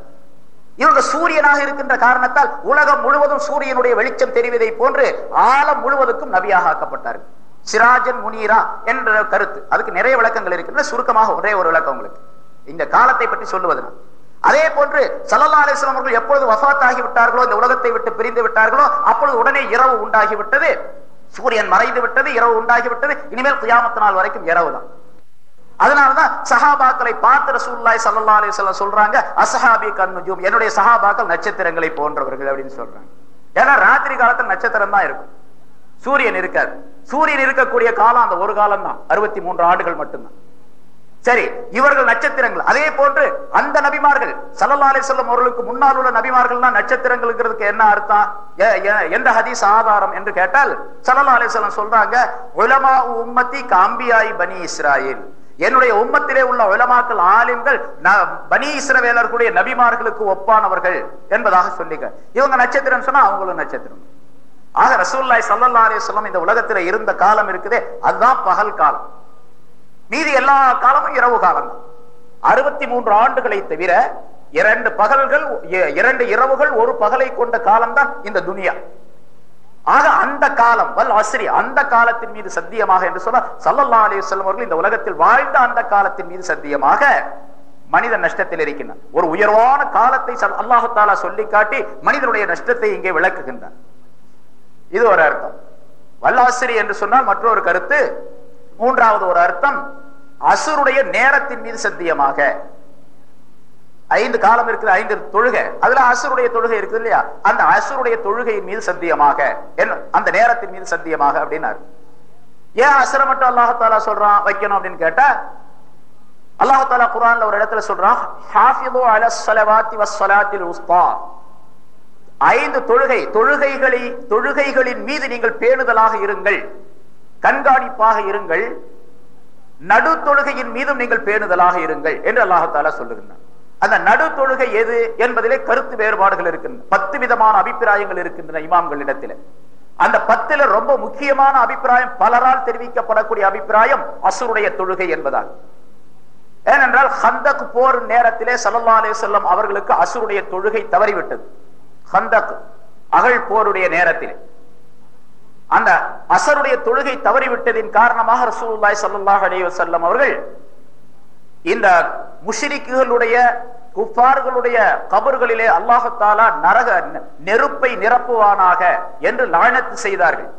இவங்க சூரியனாக இருக்கின்ற காரணத்தால் உலகம் முழுவதும் சூரியனுடைய வெளிச்சம் தெரிவதை போன்று ஆழம் முழுவதுக்கும் நபியாக ஆக்கப்பட்டார்கள். சிராஜன் முனீரா என்ற கருத்து. அதுக்கு நிறைய விளக்கங்கள் இருக்கின்றன. சுருக்கமாக ஒரே ஒரு விளக்கம் உங்களுக்கு. இந்த காலத்தை பற்றி சொல்லுவதுனா அதே போன்று சல்லல்லா அலிஸ்லாம் அவர்கள் எப்பொழுது வசாத் ஆகிவிட்டார்களோ இந்த உலகத்தை விட்டு பிரிந்து விட்டார்களோ அப்பொழுது உடனே இரவு உண்டாகிவிட்டது. சூரியன் மறைந்து விட்டது இரவு உண்டாகிவிட்டது இனிமேல் குயாமத்து நாள் வரைக்கும் இரவு தான். அதனாலதான் சஹாபாக்களை பார்த்து ரசூல்லாய் சல்லா அலிஸ்லாம் சொல்றாங்க அசஹாபி கண்ணுஜூம் என்னுடைய சஹாபாக்கள் நட்சத்திரங்களை போன்றவர்கள் அப்படின்னு சொல்றாங்க. ஏன்னா ராத்திரி காலத்தில் நட்சத்திரம் தான் இருக்கும். சூரியன் இருக்காது சூரியன் இருக்கக்கூடிய காலம் அந்த ஒரு காலம் தான் அறுபத்தி மூன்று ஆண்டுகள் மட்டும்தான். சரி இவர்கள் நட்சத்திரங்கள். அதே போன்று அந்த நபிமார்கள் சல்லல்லாலே செல்லும் அவர்களுக்கு முன்னால் உள்ள நபிமார்கள் நட்சத்திரங்கள்ங்கிறதுக்கு என்ன அர்த்தம்? எந்த ஹதீஸ் ஆதாரம் என்று கேட்டால் சல்லல்லாலே செல்லம் சொல்றாங்க உலமா உம்மத்தி காம்பியாய் பனி இஸ்ராயில். என்னுடைய உம்மத்திலே உள்ள உலமாக்கள் ஆலிம்கள் பனி இஸ்ரவேலர்களுடைய நபிமார்களுக்கு ஒப்பானவர்கள் என்பதாக சொல்லிக்க. இவங்க நட்சத்திரம் சொன்னா அவங்களும் நட்சத்திரம். ஆக ரசூல்லாய் சல்லல்லா அலிஸ்லாம் இந்த உலகத்துல இருந்த காலம் இருக்குதே அதுதான் பகல் காலம். மீதி எல்லா காலமும் இரவு காலம். அறுபத்தி மூன்று ஆண்டுகளை தவிர இரண்டு பகல்கள் இரண்டு இரவுகள் ஒரு பகலை கொண்ட காலம் தான் இந்த துனியா. ஆக அந்த காலம் வல் அஸ்ரி அந்த காலத்தின் மீது சத்தியமாக என்று சொல்ல சல்லல்லா அலி அவர்கள் இந்த உலகத்தில் வாழ்ந்த அந்த காலத்தின் மீது சத்தியமாக மனித நஷ்டத்தில் இருக்கின்றான் ஒரு உயர்வான காலத்தை அல்லாஹு தாலா சொல்லி காட்டி மனிதனுடைய நஷ்டத்தை இங்கே விளக்குகின்றான் இது ஒரு அர்த்தம். வல்லாசிரி என்று சொன்னால் மற்றொரு கருத்து மூன்றாவது ஒரு அர்த்தம் அசுருடைய நேரத்தின் மீது சத்தியமாக. ஐந்து காலம் இருக்குது ஐந்து தொழுகை. அதுல அசுருடைய தொழுகை இருக்குது இல்லையா? அந்த அசுருடைய தொழுகையின் மீது சத்தியமாக. அந்த நேரத்தின் மீது சத்தியமாக அப்படின்னாரு. ஏன் அசுர மட்டும் அல்லாஹாலா சொல்றான் வைக்கணும் அப்படின்னு கேட்டா அல்லாஹாலா குரான்ல ஒரு இடத்துல சொல்றான் அல உஸ்தா. ஐந்து தொழுகை தொழுகைகளை தொழுகைகளின் மீது நீங்கள் பேணுதலாக இருங்கள். கண்காணிப்பாக இருங்கள். நடு தொழுகையின் மீதும் நீங்கள் பேணுதலாக இருங்கள் என்று அல்லாஹால சொல்லுகின்றான். அந்த நடு தொழுகை எது என்பதிலே கருத்து வேறுபாடுகள் இருக்கின்றன. பத்து விதமான அபிப்பிராயங்கள் இருக்கின்றன இமாம்களிடத்தில். அந்த பத்துல ரொம்ப முக்கியமான அபிப்பிராயம் பலரால் தெரிவிக்கப்படக்கூடிய அபிப்பிராயம் அசுருடைய தொழுகை என்பதால். ஏனென்றால் ஹந்தக் போர் நேரத்திலே சல்லா அலே செல்லம் அவர்களுக்கு அசுருடைய தொழுகை தவறிவிட்டது. ஹந்தக் அகழ் போருடைய நேரத்திலே. அந்த அசருடைய தொழுகை தவறிவிட்டதின் காரணமாக ரசூல்லாய் சல்லாஹ் அலிவசல்லம் அவர்கள் இந்த முஷிரிக்குகளுடைய குஃபார்களுடைய கபர்களிலே அல்லாஹத்தாலா நரக நெருப்பை நிரப்புவானாக என்று லானத்து செய்தார்கள்.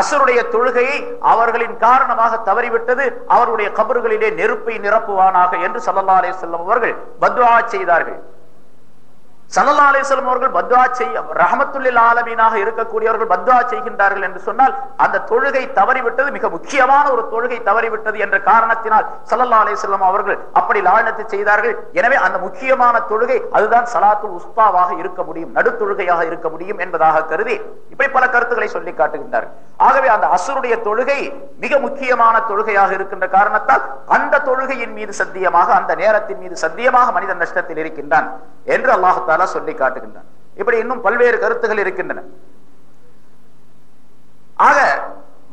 அசருடைய தொழுகையை அவர்களின் காரணமாக தவறிவிட்டது அவருடைய கபர்களிலே நெருப்பை நிரப்புவானாக என்று சல்லா அலே செல்லம் அவர்கள் பத்வா செய்தார்கள். சல்லா அலிஸ்லம் அவர்கள் பத்வா செய்ய ரஹமத்துல்லில் ஆலமீனாக இருக்கக்கூடியவர்கள் பத்வா செய்கின்றார்கள் என்று சொன்னால் அந்த தொழுகை தவறிவிட்டது மிக முக்கியமான ஒரு தொழுகை தவறிவிட்டது என்ற காரணத்தினால் சல்லல்லா அலிஸ்லாம் அவர்கள் அப்படி லாழனத்தை செய்தார்கள். எனவே அந்த முக்கியமான தொழுகை அதுதான் சலாத்துல் உஸ்தாவாக இருக்க முடியும் நடுத்தொழுகையாக இருக்க முடியும் என்பதாக கருதி இப்படி பல கருத்துக்களை சொல்லி காட்டுகின்றார்கள். ஆகவே அந்த அசுருடைய தொழுகை மிக முக்கியமான தொழுகையாக இருக்கின்ற காரணத்தால் அந்த தொழுகையின் மீது சத்தியமாக அந்த நேரத்தின் மீது சத்தியமாக மனிதன் நஷ்டத்தில் இருக்கின்றான் என்று அல்லாஹு தாலா சொல்லி காட்டுகின்றான். இப்படி இன்னும் பல்வேறு கருத்துகள் இருக்கின்றன. ஆக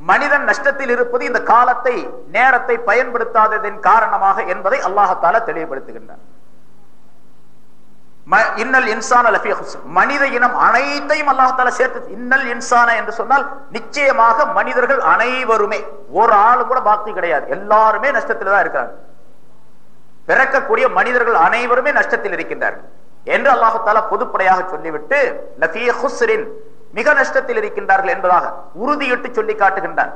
மனிதன் நஷ்டத்தில் இருப்பது இந்த காலத்தை நேரத்தை பயன்படுத்தாததின் காரணமாக என்பதை அல்லாஹால தெளிவுபடுத்துகின்றான். இன்னல் இன்சான மனித இனம் அனைத்தையும் அல்லாஹால சேர்த்து இன்னல் இன்சான என்று சொன்னால் நிச்சயமாக மனிதர்கள் அனைவருமே ஒரு ஆளு கூட பாக்தி கிடையாது. எல்லாருமே நஷ்டத்தில் தான் இருக்கிறாங்க பிறக்கக்கூடிய மனிதர்கள் அனைவருமே நஷ்டத்தில் இருக்கின்றார்கள். என்று அல்லாஹால பொதுப்படையாக சொல்லிவிட்டு லஃபிய ஹுஸ்ரின் மிக நஷ்டத்தில் இருக்கின்றார்கள் என்பதாக உறுதியிட்டு சொல்லி காட்டுகின்றான்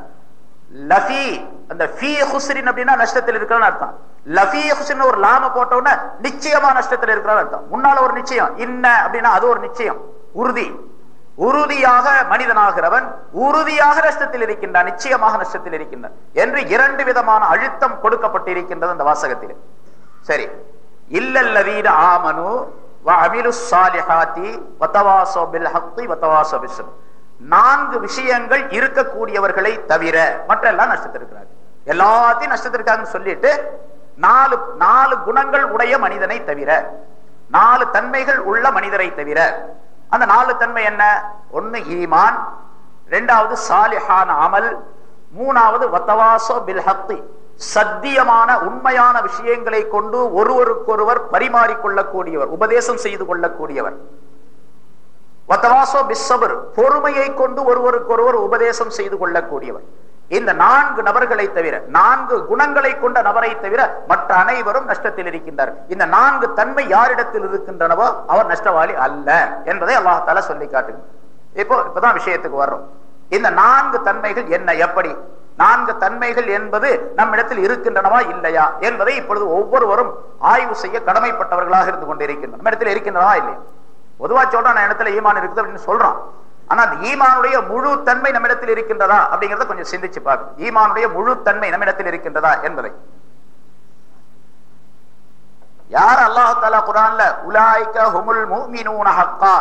லஃபி அந்த ஹுஸ்ரின் அப்படின்னா நஷ்டத்தில் இருக்கிறான்னு அர்த்தம். லஃபி ஹுஸ்ரின் ஒரு லாம போட்ட உடனே நிச்சயமா நஷ்டத்தில் இருக்கிறான்னு அர்த்தம். முன்னால ஒரு நிச்சயம் இன்ன அப்படின்னா அது ஒரு நிச்சயம். உறுதி. உறுதியாக மனிதனாகிறவன் உறுதியாக நஷ்டத்தில் இருக்கின்றான் நிச்சயமாக நஷ்டத்தில் இருக்கின்றான் என்று இரண்டு விதமான அழுத்தம் கொடுக்கப்பட்டிருக்கின்றது அந்த வாசகத்தில். சரி. இல்லல்லவீன ஆமனு நான்கு விஷயங்கள் இருக்கக்கூடியவர்களை தவிர மற்ற எல்லாம் நஷ்டத்திருக்கிறாங்க எல்லாத்தையும் நஷ்டத்திற்காக சொல்லிட்டு நாலு நாலு குணங்கள் உடைய மனிதனை தவிர நாலு தன்மைகள் உள்ள மனிதரை தவிர அந்த நாலு தன்மை என்ன? ஒன்னு ஈமான் இரண்டாவது சாலிஹான் அமல் மூணாவது வத்தவாசோ பில்ஹத்தி சத்தியமான உண்மையான விஷயங்களை கொண்டு ஒருவருக்கொருவர் பரிமாறிக்கொள்ளக்கூடியவர் உபதேசம் செய்து கொள்ளக்கூடியவர். பொறுமையை கொண்டு ஒருவருக்கொருவர் உபதேசம் செய்து கொள்ளக்கூடியவர். இந்த நான்கு நபர்களை தவிர நான்கு குணங்களை கொண்ட நபரை தவிர மற்ற அனைவரும் நஷ்டத்தில் இருக்கின்றார் இந்த நான்கு தன்மை யாரிடத்தில் இருக்கின்றனவோ அவர் நஷ்டவாளி அல்ல என்பதை அல்லாஹால சொல்லி காட்டுங்க இப்போ இப்பதான் விஷயத்துக்கு வர்றோம். இந்த நான்கு தன்மைகள் என்ன எப்படி? நான்கு தன்மைகள் என்பது நம்மிடத்தில் இருக்கின்றனவா இல்லையா என்பதை இப்பொழுது ஒவ்வொருவரும் ஆய்வு செய்ய கடமைப்பட்டவர்களாக இருந்து கொண்டிருக்கின்றன நம்ம இடத்துல இருக்கின்றனவா இல்லையா? பொதுவா சொல்றான் நான் இடத்துல ஈமான் இருக்குது? அப்படின்னு சொல்றான். ஆனா அந்த ஈமானுடைய முழு தன்மை நம்மிடத்தில் இருக்கின்றதா அப்படிங்கறத கொஞ்சம் சிந்திச்சு பார்க்கணும். ஈமானுடைய முழு தன்மை நம்மிடத்தில் இருக்கின்றதா என்பதை. யார் அல்லாஹால குரான்ல உலாய்க்க ஹுமுல் மூமினூன ஹக்கா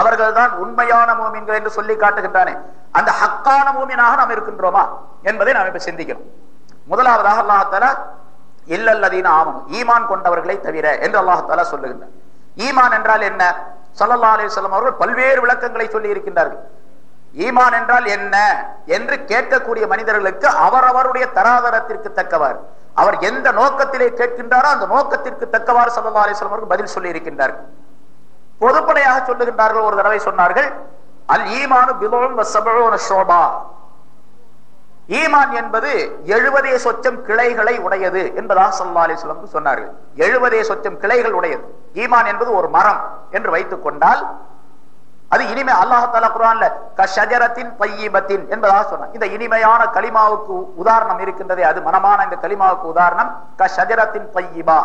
அவர்கள் தான் உண்மையான மூமின்கள் என்று சொல்லி காட்டுகின்றானே. அந்த ஹக்கான மூமினாக நாம் இருக்கின்றோமா என்பதை நாம் இப்ப சிந்திக்கணும். முதலாவதாக அல்லாஹால இல்லல்லதீன ஆமனும் ஈமான் கொண்டவர்களை தவிர என்று அல்லாஹால சொல்லுகின்றார் ஈமான் என்றால் என்ன? சல்லல்லா அலிஸ்லாம் அவர்கள் பல்வேறு விளக்கங்களை சொல்லி இருக்கின்றார்கள். ஈமான் என்றால் என்ன என்று கேட்கக்கூடிய மனிதர்களுக்கு அவரவருடைய தராதரத்திற்கு தக்கவாறு அவர் எந்த நோக்கத்திலே கேட்கின்றாரோ அந்த நோக்கத்திற்கு தக்கவாறு சல்லா அலிஸ்லாம் அவர்கள் பதில் சொல்லி இருக்கின்றார்கள். பொதுப்படையாக சொல்லுகின்றார்கள் ஒரு தடவை சொன்னார்கள் அல் ஈமானு சோபா ஈமான் என்பது எழுபதே சொச்சம் கிளைகளை உடையது என்பதாக சல்லா அலிஸ்லாம் சொன்னார்கள். எழுபதே சொச்சம் கிளைகள் உடையது. ஈமான் என்பது ஒரு மரம் என்று வைத்துக் கொண்டால் அது இனிமை அல்லாஹால குரான்ல கஷஜரத்தின் பையீபத்தின் என்பதாக சொன்னார். இந்த இனிமையான களிமாவுக்கு உதாரணம் இருக்கின்றதே அது மனமான இந்த களிமாவுக்கு உதாரணம் கஷஜரத்தின் பையிபா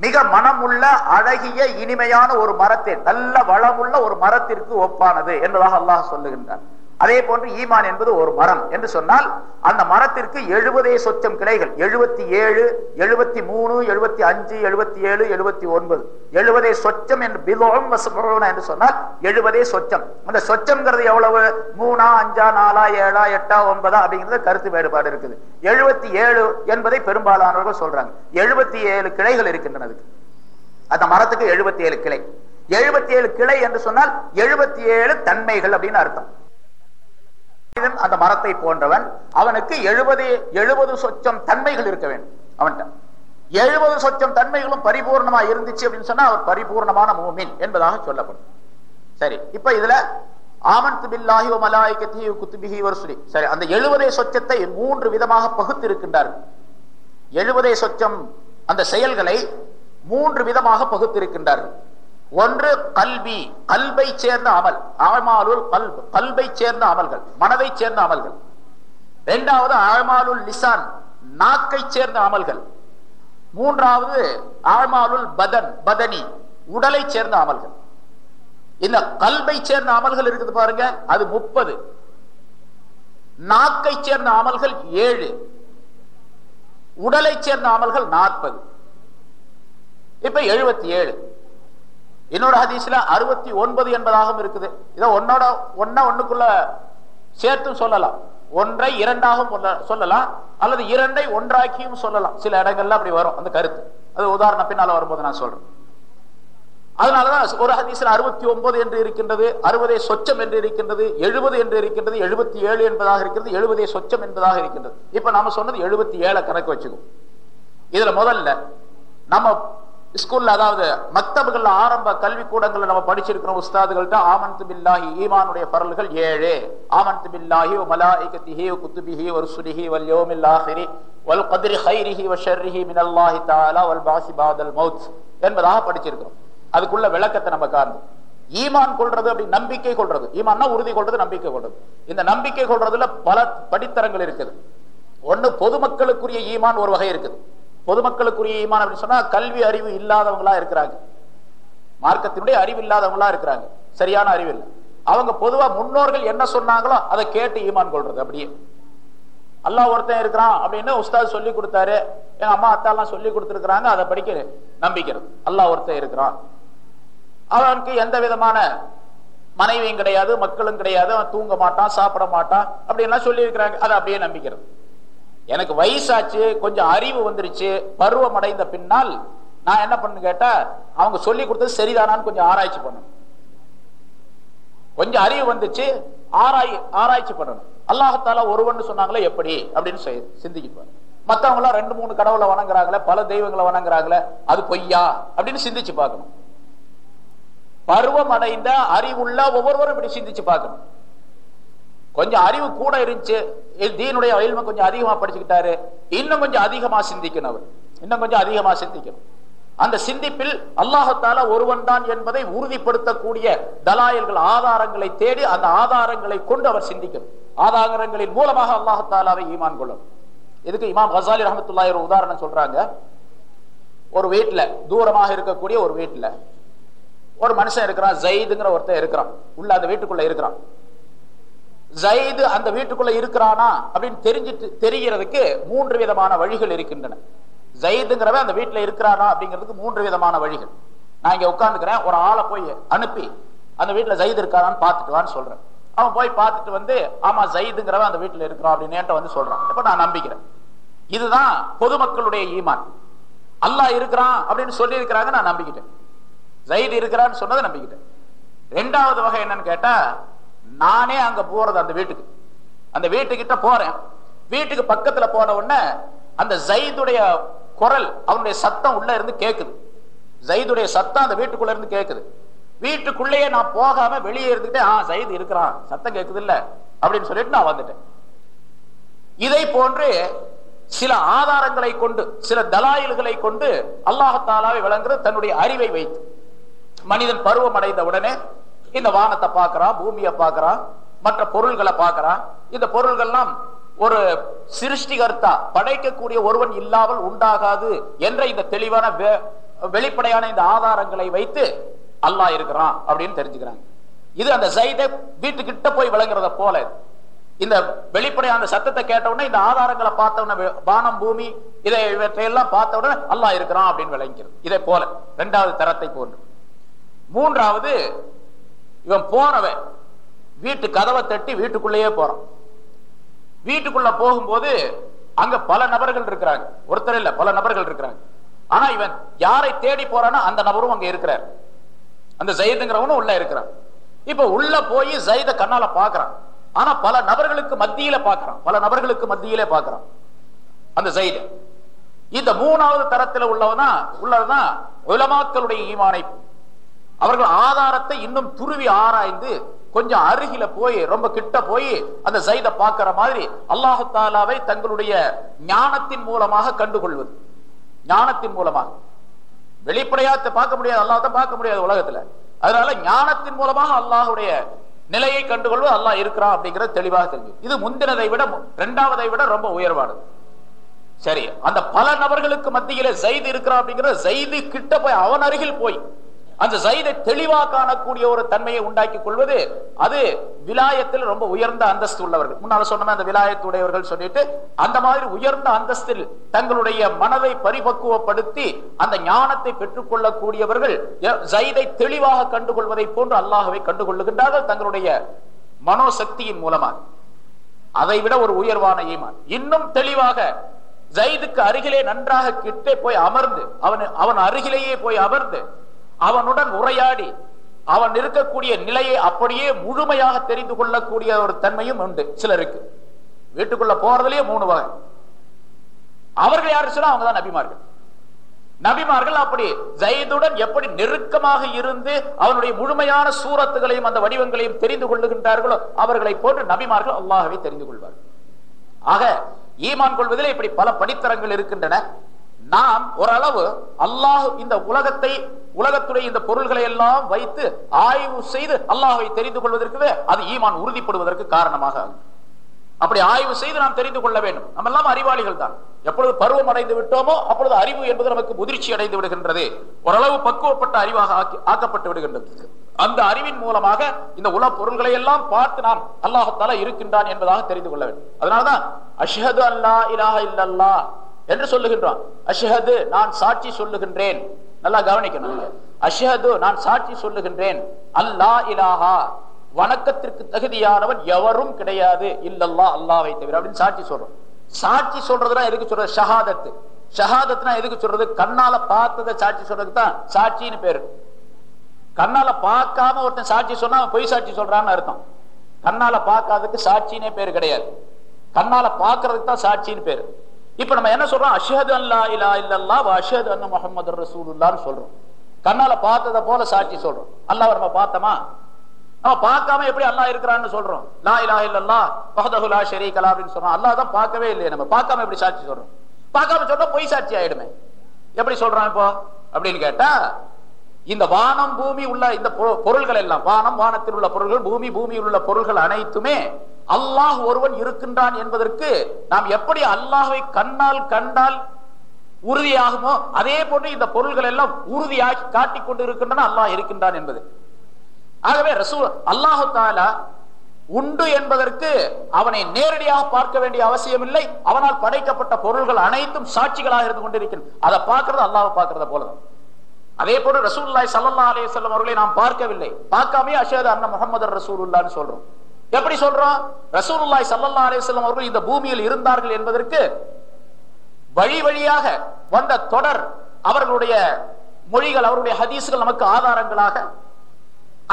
மிக மனமுள்ள அழகிய இனிமையான ஒரு மரத்தை நல்ல வளமுள்ள ஒரு மரத்திற்கு ஒப்பானது என்பதாக அல்லாஹ் சொல்லுகின்றார் அதே போன்று ஈமான் என்பது ஒரு மரம் என்று சொன்னால் அந்த மரத்திற்கு எழுபதே சொச்சம் கிளைகள். எழுபத்தி ஏழு எழுபத்தி மூணு எழுபத்தி அஞ்சு எழுபத்தி ஏழு எழுபத்தி ஒன்பது. எழுபதே சொச்சம் என்று பிலோம் என்று சொன்னால் எழுபதே சொச்சம். அந்த சொச்சம்ங்கிறது எவ்வளவு? மூணா அஞ்சா நாலா ஏழா எட்டா ஒன்பதா அப்படிங்கிறது கருத்து வேறுபாடு இருக்குது. எழுபத்தி ஏழு என்பதை பெரும்பாலானவர்கள் சொல்றாங்க. எழுபத்தி ஏழு கிளைகள் இருக்கின்றன அந்த மரத்துக்கு எழுபத்தி ஏழு கிளை. எழுபத்தி ஏழு கிளை என்று சொன்னால் எழுபத்தி ஏழு தன்மைகள் அப்படின்னு அர்த்தம். அந்த மரத்தை போன்றவன் அவனுக்கு எழுபது எழுபது சொச்சம் தன்மைகள் இருக்க வேண்டும். அவன்கிட்ட. எழுபது சொச்சம் தன்மைகளும் பரிபூர்ணமா இருந்துச்சு அப்படின்னு சொன்னா அவர் பரிபூர்ணமான மூமின் என்பதாக சொல்லப்படும். சரி இப்ப இதுல ஆமன் துபில்லாஹி மலாய்கத்தி குத்துபிஹி வருசுலி சரி அந்த எழுபதே சொச்சத்தை மூன்று விதமாக பகுத்து இருக்கின்றார்கள். எழுபதே சொச்சம் அந்த செயல்களை மூன்று விதமாக பகுத்து இருக்கின்றார்கள். ஒன்று கல்வி கல்வை சேர்ந்த அமல். ஆழ்மாலுள் கல்ப் கல்வை சேர்ந்த அமல்கள் மனதை சேர்ந்த அமல்கள். இரண்டாவது ஆழ்மாலுள் லிசான் நாக்கை சேர்ந்த அமல்கள். மூன்றாவது ஆழ்மாலுள் பதன் பதனி உடலை சேர்ந்த அமல்கள். இந்த கல்வை சேர்ந்த அமல்கள் இருக்குது பாருங்க அது முப்பது. நாக்கை சேர்ந்த அமல்கள் ஏழு. உடலை சேர்ந்த அமல்கள் நாற்பது. இப்ப எழுபத்தி ஏழு. இன்னொரு ஹதீஸ்ல அறுபத்தி ஒன்பது என்பதாகவும் இருக்குது. இதை ஒன்னோட ஒன்ன ஒண்ணுக்குள்ள சேர்த்தும் சொல்லலாம். ஒன்றை இரண்டாகவும் சொல்ல- சொல்லலாம். அல்லது இரண்டை ஒன்றாக்கியும் சொல்லலாம். சில இடங்கள்ல அப்படி வரும் அந்த கருத்து. அது உதாரணம் பின்னால வரும்போது நான் சொல்றேன். அதனாலதான் ஒரு ஹதீஸ்ல அறுபத்தி ஒன்பது என்று இருக்கின்றது அறுபதே சொச்சம் என்று இருக்கின்றது எழுபது என்று இருக்கின்றது எழுபத்தி ஏழு என்பதாக இருக்கிறது எழுபதே சொச்சம் என்பதாக இருக்கின்றது. இப்ப நாம சொன்னது எழுபத்தி ஏழை கணக்கு வச்சுக்கோ. இதுல முதல்ல நம்ம ஸ்கூல்ல அதாவது மக்தபுகள்ல ஆரம்ப கல்வி கூடங்கள்ல நம்ம படிச்சிருக்கிறோம் உஸ்தாதுகள்ட்ட ஆமந்த் பில்லாஹி ஈமானுடைய பரல்கள் ஏழு. ஆமந்த் பில்லாஹி வ குத்துபிஹி ஒரு சுரிஹி வல் யோமில் ஆஹிரி வல் கதிரி ஹைரிஹி வ ஷர்ரிஹி மினல்லாஹி தாலா வல் பாசி பாதல் மௌத் என்பதாக படிச்சிருக்கிறோம். அதுக்குள்ள விளக்கத்தை நம்ம காரணம் ஈமான் கொள்றது அப்படி நம்பிக்கை கொள்றது. ஈமான்னா உறுதி கொள்றது நம்பிக்கை கொள்றது. இந்த நம்பிக்கை கொள்றதுல பல படித்தரங்கள் இருக்குது. ஒண்ணு பொதுமக்களுக்குரிய ஈமான் ஒரு வகை இருக்குது. பொதுமக்களுக்குரிய ஈமான் அப்படின்னு சொன்னா கல்வி அறிவு இல்லாதவங்களா இருக்கிறாங்க. மார்க்கத்தினுடைய அறிவு இல்லாதவங்களா இருக்கிறாங்க. சரியான அறிவு இல்லை. அவங்க பொதுவா முன்னோர்கள் என்ன சொன்னாங்களோ அதை கேட்டு ஈமான் கொள்றது அப்படியே. அல்லா ஒருத்தன் இருக்கிறான் அப்படின்னு உஸ்தாத் சொல்லி கொடுத்தாரு. எங்க அம்மா அத்தா எல்லாம் சொல்லி கொடுத்துருக்காங்க அதை படிக்க நம்பிக்கிறது. அல்லாஹ் ஒருத்தன் இருக்கிறான். அவனுக்கு எந்த விதமான மனைவியும் கிடையாது மக்களும் கிடையாது. அவன் தூங்க மாட்டான் சாப்பிட மாட்டான் அப்படின்லாம் சொல்லி இருக்கிறாங்க அதை அப்படியே நம்பிக்கிறது. எனக்கு வயசாச்சு கொஞ்சம் அறிவு வந்துருச்சு பருவம் அடைந்த பின்னால் நான் என்ன பண்ணு கேட்டா அவங்க சொல்லி கொடுத்தது சரிதானான்னு கொஞ்சம் ஆராய்ச்சி பண்ணணும். கொஞ்சம் அறிவு வந்துச்சு ஆராய் ஆராய்ச்சி பண்ணணும். அல்லாஹத்தால ஒருவன் சொன்னாங்களே எப்படி? அப்படின்னு செய்- சிந்திக்குப்பாரு மத்தவங்க எல்லாம் ரெண்டு மூணு கடவுளை வணங்குறாங்களே பல தெய்வங்களை வணங்குறாங்களே அது பொய்யா? அப்படின்னு சிந்திச்சு பார்க்கணும். பருவம் அடைந்த அறிவுள்ள ஒவ்வொருவரும் இப்படி சிந்திச்சு பார்க்கணும். கொஞ்சம் அறிவு கூட இருந்துச்சு. தீனுடைய வயல்மை கொஞ்சம் அதிகமா படிச்சுக்கிட்டாரு. இன்னும் கொஞ்சம் அதிகமா சிந்திக்கணும் அவர். இன்னும் கொஞ்சம் அதிகமா சிந்திக்கணும். அந்த சிந்திப்பில் அல்லாஹத்தால ஒருவன் தான் என்பதை உறுதிப்படுத்தக்கூடிய தலாயல்கள் ஆதாரங்களை தேடி அந்த ஆதாரங்களை கொண்டு அவர் சிந்திக்கணும். ஆதாரங்களின் மூலமாக அல்லாஹத்தாலாவை ஈமான் கொள்ளும் இதுக்கு இமாம் ஹசாலி ரஹமத்துல்லா ஒரு உதாரணம் சொல்றாங்க. ஒரு வீட்டுல தூரமாக இருக்கக்கூடிய ஒரு வீட்டுல ஒரு மனுஷன் இருக்கிறான் ஜெயிதுங்கிற ஒருத்தன் இருக்கிறான். உள்ள அந்த வீட்டுக்குள்ள இருக்கிறான். ஜயிது அந்த வீட்டுக்குள்ள இருக்கிறானா அப்படின்னு தெரிஞ்சிட்டு தெரிகிறதுக்கு மூன்று விதமான வழிகள் இருக்கின்றன. ஜயிதுங்கிறவன் அந்த வீட்டுல இருக்கிறானா அப்படிங்கிறதுக்கு மூன்று விதமான வழிகள். நான் இங்க உட்காந்துக்கிறேன் ஒரு ஆளை போய் அனுப்பி அந்த வீட்டுல ஜயிது இருக்காரான்னு பார்த்துட்டு வான்னு சொல்றேன். அவன் போய் பார்த்துட்டு வந்து ஆமா ஜயிதுங்கிறவன் அந்த வீட்டுல இருக்கிறான் அப்படின்னு வந்து சொல்றான். இப்ப நான் நம்பிக்கிறேன். இதுதான் பொதுமக்களுடைய ஈமான். அல்லாஹ் இருக்கிறான் அப்படின்னு சொல்லி இருக்கிறாங்க நான் நம்பிக்கிட்டேன். ஜயித் இருக்கிறான்னு சொன்னதை நம்பிக்கிட்டேன். ரெண்டாவது வகை என்னன்னு கேட்டா நானே அங்க போறது அந்த வீட்டுக்கு. அந்த வீட்டுக்கிட்ட போறேன். வீட்டுக்கு பக்கத்துல போன உடனே அந்த ஜைதுடைய குரல் அவனுடைய சத்தம் உள்ள இருந்து கேக்குது. ஜைதுடைய சத்தம் அந்த வீட்டுக்குள்ள இருந்து கேக்குது. வீட்டுக்குள்ளேயே நான் போகாம வெளியே இருந்துட்டு ஆ ஜயித் இருக்கிறான். சத்தம் கேக்குது இல்ல அப்படின்னு சொல்லிட்டு நான் வந்துட்டேன். இதை போன்று சில ஆதாரங்களை கொண்டு சில தலாயில்களை கொண்டு அல்லாஹத்தாலாவை விளங்குறது தன்னுடைய அறிவை வைத்து. மனிதன் பருவம் அடைந்த உடனே இந்த வானத்தை பார்க்கறான் பூமியை பார்க்கறான் மற்ற பொருள்களை பார்க்கறான் இந்த பொருள்கள்லாம் ஒரு சிருஷ்டிகர்த்தா படைக்கக்கூடிய ஒருவன் இல்லாமல் உண்டாகாது என்ற இந்த தெளிவான வெ- வெளிப்படையான இந்த ஆதாரங்களை வைத்து அல்லாஹ் இருக்கிறான் அப்படின்னு தெரிஞ்சுக்கிறாங்க. இது அந்த சைதை வீட்டுக்கிட்ட போய் விளங்குறத போல இந்த வெளிப்படையான சத்தத்தை கேட்ட உடனே இந்த ஆதாரங்களை பார்த்த உடனே வானம் பூமி இதை இவற்றையெல்லாம் பார்த்த உடனே அல்லாஹ் இருக்கிறான் அப்படின்னு விளங்கிறது இதே போல இரண்டாவது தரத்தை போன்று. மூன்றாவது இவன் போறவன். வீட்டு கதவை தட்டி வீட்டுக்குள்ளேயே போறான். வீட்டுக்குள்ள போகும்போது அங்க பல நபர்கள் இருக்கிறாங்க. ஒருத்தர் இல்ல பல நபர்கள் இருக்கிறாங்க. ஆனா இவன் யாரை தேடி போறானோ அந்த நபரும் அங்க இருக்கிறார். அந்த ஜெயிதுங்கிறவனும் உள்ள இருக்கிறான். இப்ப உள்ள போய் ஜெயித கண்ணால பாக்குறான். ஆனா பல நபர்களுக்கு மத்தியில பாக்குறான். பல நபர்களுக்கு மத்தியிலே பாக்குறான். அந்த ஜெயித. இந்த மூணாவது தரத்துல உள்ளவனா உள்ளதுதான் உலமாக்களுடைய ஈமானை அவர்கள் ஆதாரத்தை இன்னும் துருவி ஆராய்ந்து கொஞ்சம் அருகில போய் ரொம்ப கிட்ட போய் அந்த சைத பாக்குற மாதிரி அல்லாஹு தாலாவை தங்களுடைய ஞானத்தின் மூலமாக கண்டுகொள்வது. ஞானத்தின் மூலமாக. வெளிப்படையா பார்க்க முடியாது. அல்லாஹ் பார்க்க முடியாது உலகத்துல. அதனால ஞானத்தின் மூலமாக அல்லாஹுடைய நிலையை கண்டுகொள்வது அல்லாஹ் இருக்கிறான் அப்படிங்கிறது தெளிவாக தெரிஞ்சு இது முந்தினதை விட இரண்டாவதை விட ரொம்ப உயர்வானது. சரி அந்த பல நபர்களுக்கு மத்தியில செய்தி இருக்கிறான் அப்படிங்கிற செய்தி கிட்ட போய் அவன் அருகில் போய் அந்த ஜைதை தெளிவா காணக்கூடிய ஒரு தன்மையை உண்டாக்கி கொள்வது அது விலாயத்தில் ரொம்ப உயர்ந்த அந்தஸ்து உள்ளவர்கள். முன்னால சொன்ன அந்த விலாயத்துடையவர்கள் சொல்லிட்டு அந்த மாதிரி உயர்ந்த அந்தஸ்தில் தங்களுடைய மனதை பரிபக்குவப்படுத்தி அந்த ஞானத்தை பெற்றுக்கொள்ளக்கூடியவர்கள் ஜைதை தெளிவாக கண்டுகொள்வதை போன்று அல்லாஹவை கண்டுகொள்ளுகின்றார்கள் தங்களுடைய மனோசக்தியின் மூலமாக. அதை விட ஒரு உயர்வான ஈமான். இன்னும் தெளிவாக ஜைதுக்கு அருகிலே நன்றாக கிட்டே போய் அமர்ந்து அவன் அவன் அருகிலேயே போய் அமர்ந்து அவனுடன் உரையாடி அவன் இருக்கக்கூடிய நிலையை அப்படியே முழுமையாக தெரிந்து கொள்ளக்கூடிய ஒரு தன்மையும் உண்டு சிலருக்கு. வீட்டுக்குள்ள போறதுலயே மூணு வகை. அவர்கள் யாரு சொன்னா அவங்க தான் நபிமார்கள். நபிமார்கள் அப்படி ஜெயதுடன் எப்படி நெருக்கமாக இருந்து அவனுடைய முழுமையான சூரத்துகளையும் அந்த வடிவங்களையும் தெரிந்து கொள்ளுகின்றார்களோ அவர்களை போன்று நபிமார்கள் அல்லாகவே தெரிந்து கொள்வார்கள். ஆக ஈமான் கொள்வதில் இப்படி பல படித்தரங்கள் இருக்கின்றன. நாம் ஓரளவு அல்லாஹ் இந்த உலகத்தை உலகத்துடைய இந்த பொருள்களை எல்லாம் வைத்து ஆய்வு செய்து அல்லாஹை தெரிந்து கொள்வதற்கு அது ஈமான் உறுதிப்படுவதற்கு காரணமாக ஆகும். அப்படி ஆய்வு செய்து நாம் தெரிந்து கொள்ள வேண்டும். நம்ம எல்லாம் அறிவாளிகள் தான். எப்பொழுது பருவம் அடைந்து விட்டோமோ அப்பொழுது அறிவு என்பது நமக்கு முதிர்ச்சி அடைந்து விடுகின்றது. ஓரளவு பக்குவப்பட்ட அறிவாக ஆக்கி ஆக்கப்பட்டு விடுகின்றது. அந்த அறிவின் மூலமாக இந்த உல பொருள்களை எல்லாம் பார்த்து நாம் அல்லாஹத்தால இருக்கின்றான் என்பதாக தெரிந்து கொள்ள வேண்டும். அதனாலதான் அஷ்ஹது அல்லா இலாஹ இல்லல்லா என்று சொல்லுகின்றான். அஷ்ஹது நான் சாட்சி சொல்லுகின்றேன். நல்லா கவனிக்கணும். அஷ்ஹது நான் சாட்சி சொல்லுகின்றேன். அல்லா இலாஹா வணக்கத்திற்கு தகுதியானவன் எவரும் கிடையாது. இல்லல்லா அல்லாவை தவிர அப்படின்னு சாட்சி சொல்றோம். சாட்சி சொல்றதுனா எதுக்கு சொல்றது? ஷஹாதத்து. ஷஹாதத்னா எதுக்கு சொல்றது? கண்ணால பார்த்ததை சாட்சி சொல்றதுக்கு தான் சாட்சின்னு பேரு. கண்ணால பார்க்காம ஒருத்தன் சாட்சி சொன்னா அவன் பொய் சாட்சி சொல்றான்னு அர்த்தம். கண்ணால பார்க்காததுக்கு சாட்சினே பேரு கிடையாது. கண்ணால பாக்குறதுக்கு தான் சாட்சின்னு பேரு. இப்ப நம்ம என்ன சொல்றோம்? அஷஹது அல்லா இலா இல்லல்லா அஷஹது அண்ணா முகமது ரசூலுல்லான்னு சொல்றோம். கண்ணால பார்த்ததை போல சாட்சி சொல்றோம். அல்லாஹ் நம்ம பார்த்தோமா? நம்ம பார்க்காம எப்படி அல்லாஹ் இருக்கிறான்னு சொல்றோம். லா இலா இல்லல்லா பஹதஹு லா ஷரீக அப்படின்னு சொல்றோம். அல்லா தான் பார்க்கவே இல்லையே நம்ம. பார்க்காம எப்படி சாட்சி சொல்றோம்? பார்க்காம சொன்னா பொய் சாட்சி ஆயிடுமே. எப்படி சொல்றான் இப்போ? அப்படின்னு கேட்டா இந்த வானம் பூமி உள்ள இந்த பொருள்கள் எல்லாம் வானம் வானத்தில் உள்ள பொருள்கள் பூமி பூமியில் உள்ள பொருள்கள் அனைத்துமே அல்லாஹ் ஒருவன் இருக்கின்றான் என்பதற்கு நாம் எப்படி அல்லாஹை கண்ணால் கண்டால் உறுதியாகுமோ அதே போன்று இந்த பொருள்கள் எல்லாம் உறுதியாகி காட்டிக் கொண்டு இருக்கின்றன அல்லாஹ் இருக்கின்றான் என்பது. ஆகவே ரசூல் அல்லாஹு தாலா உண்டு என்பதற்கு அவனை நேரடியாக பார்க்க வேண்டிய அவசியம் இல்லை அவனால் படைக்கப்பட்ட பொருள்கள் அனைத்தும் சாட்சிகளாக இருந்து கொண்டிருக்கின்றன. அதை பார்க்கறது அல்லாஹ் பார்க்கறத போலதான். அதே போன்று ரசூல்லாய் சல்லா அலி சொல்லம் அவர்களை நாம் பார்க்கவில்லை. பார்க்காமே அஷேது அண்ணன் முகமது ரசூலுல்லான்னு சொல்றோம். எப்படி சொல்றோம்? ரசூலுல்லாய் சல்லா அலிஸ்லாம் அவர்கள் இந்த பூமியில் இருந்தார்கள் என்பதற்கு வழி வழியாக வந்த தொடர் அவர்களுடைய மொழிகள் அவருடைய ஹதீசுகள் நமக்கு ஆதாரங்களாக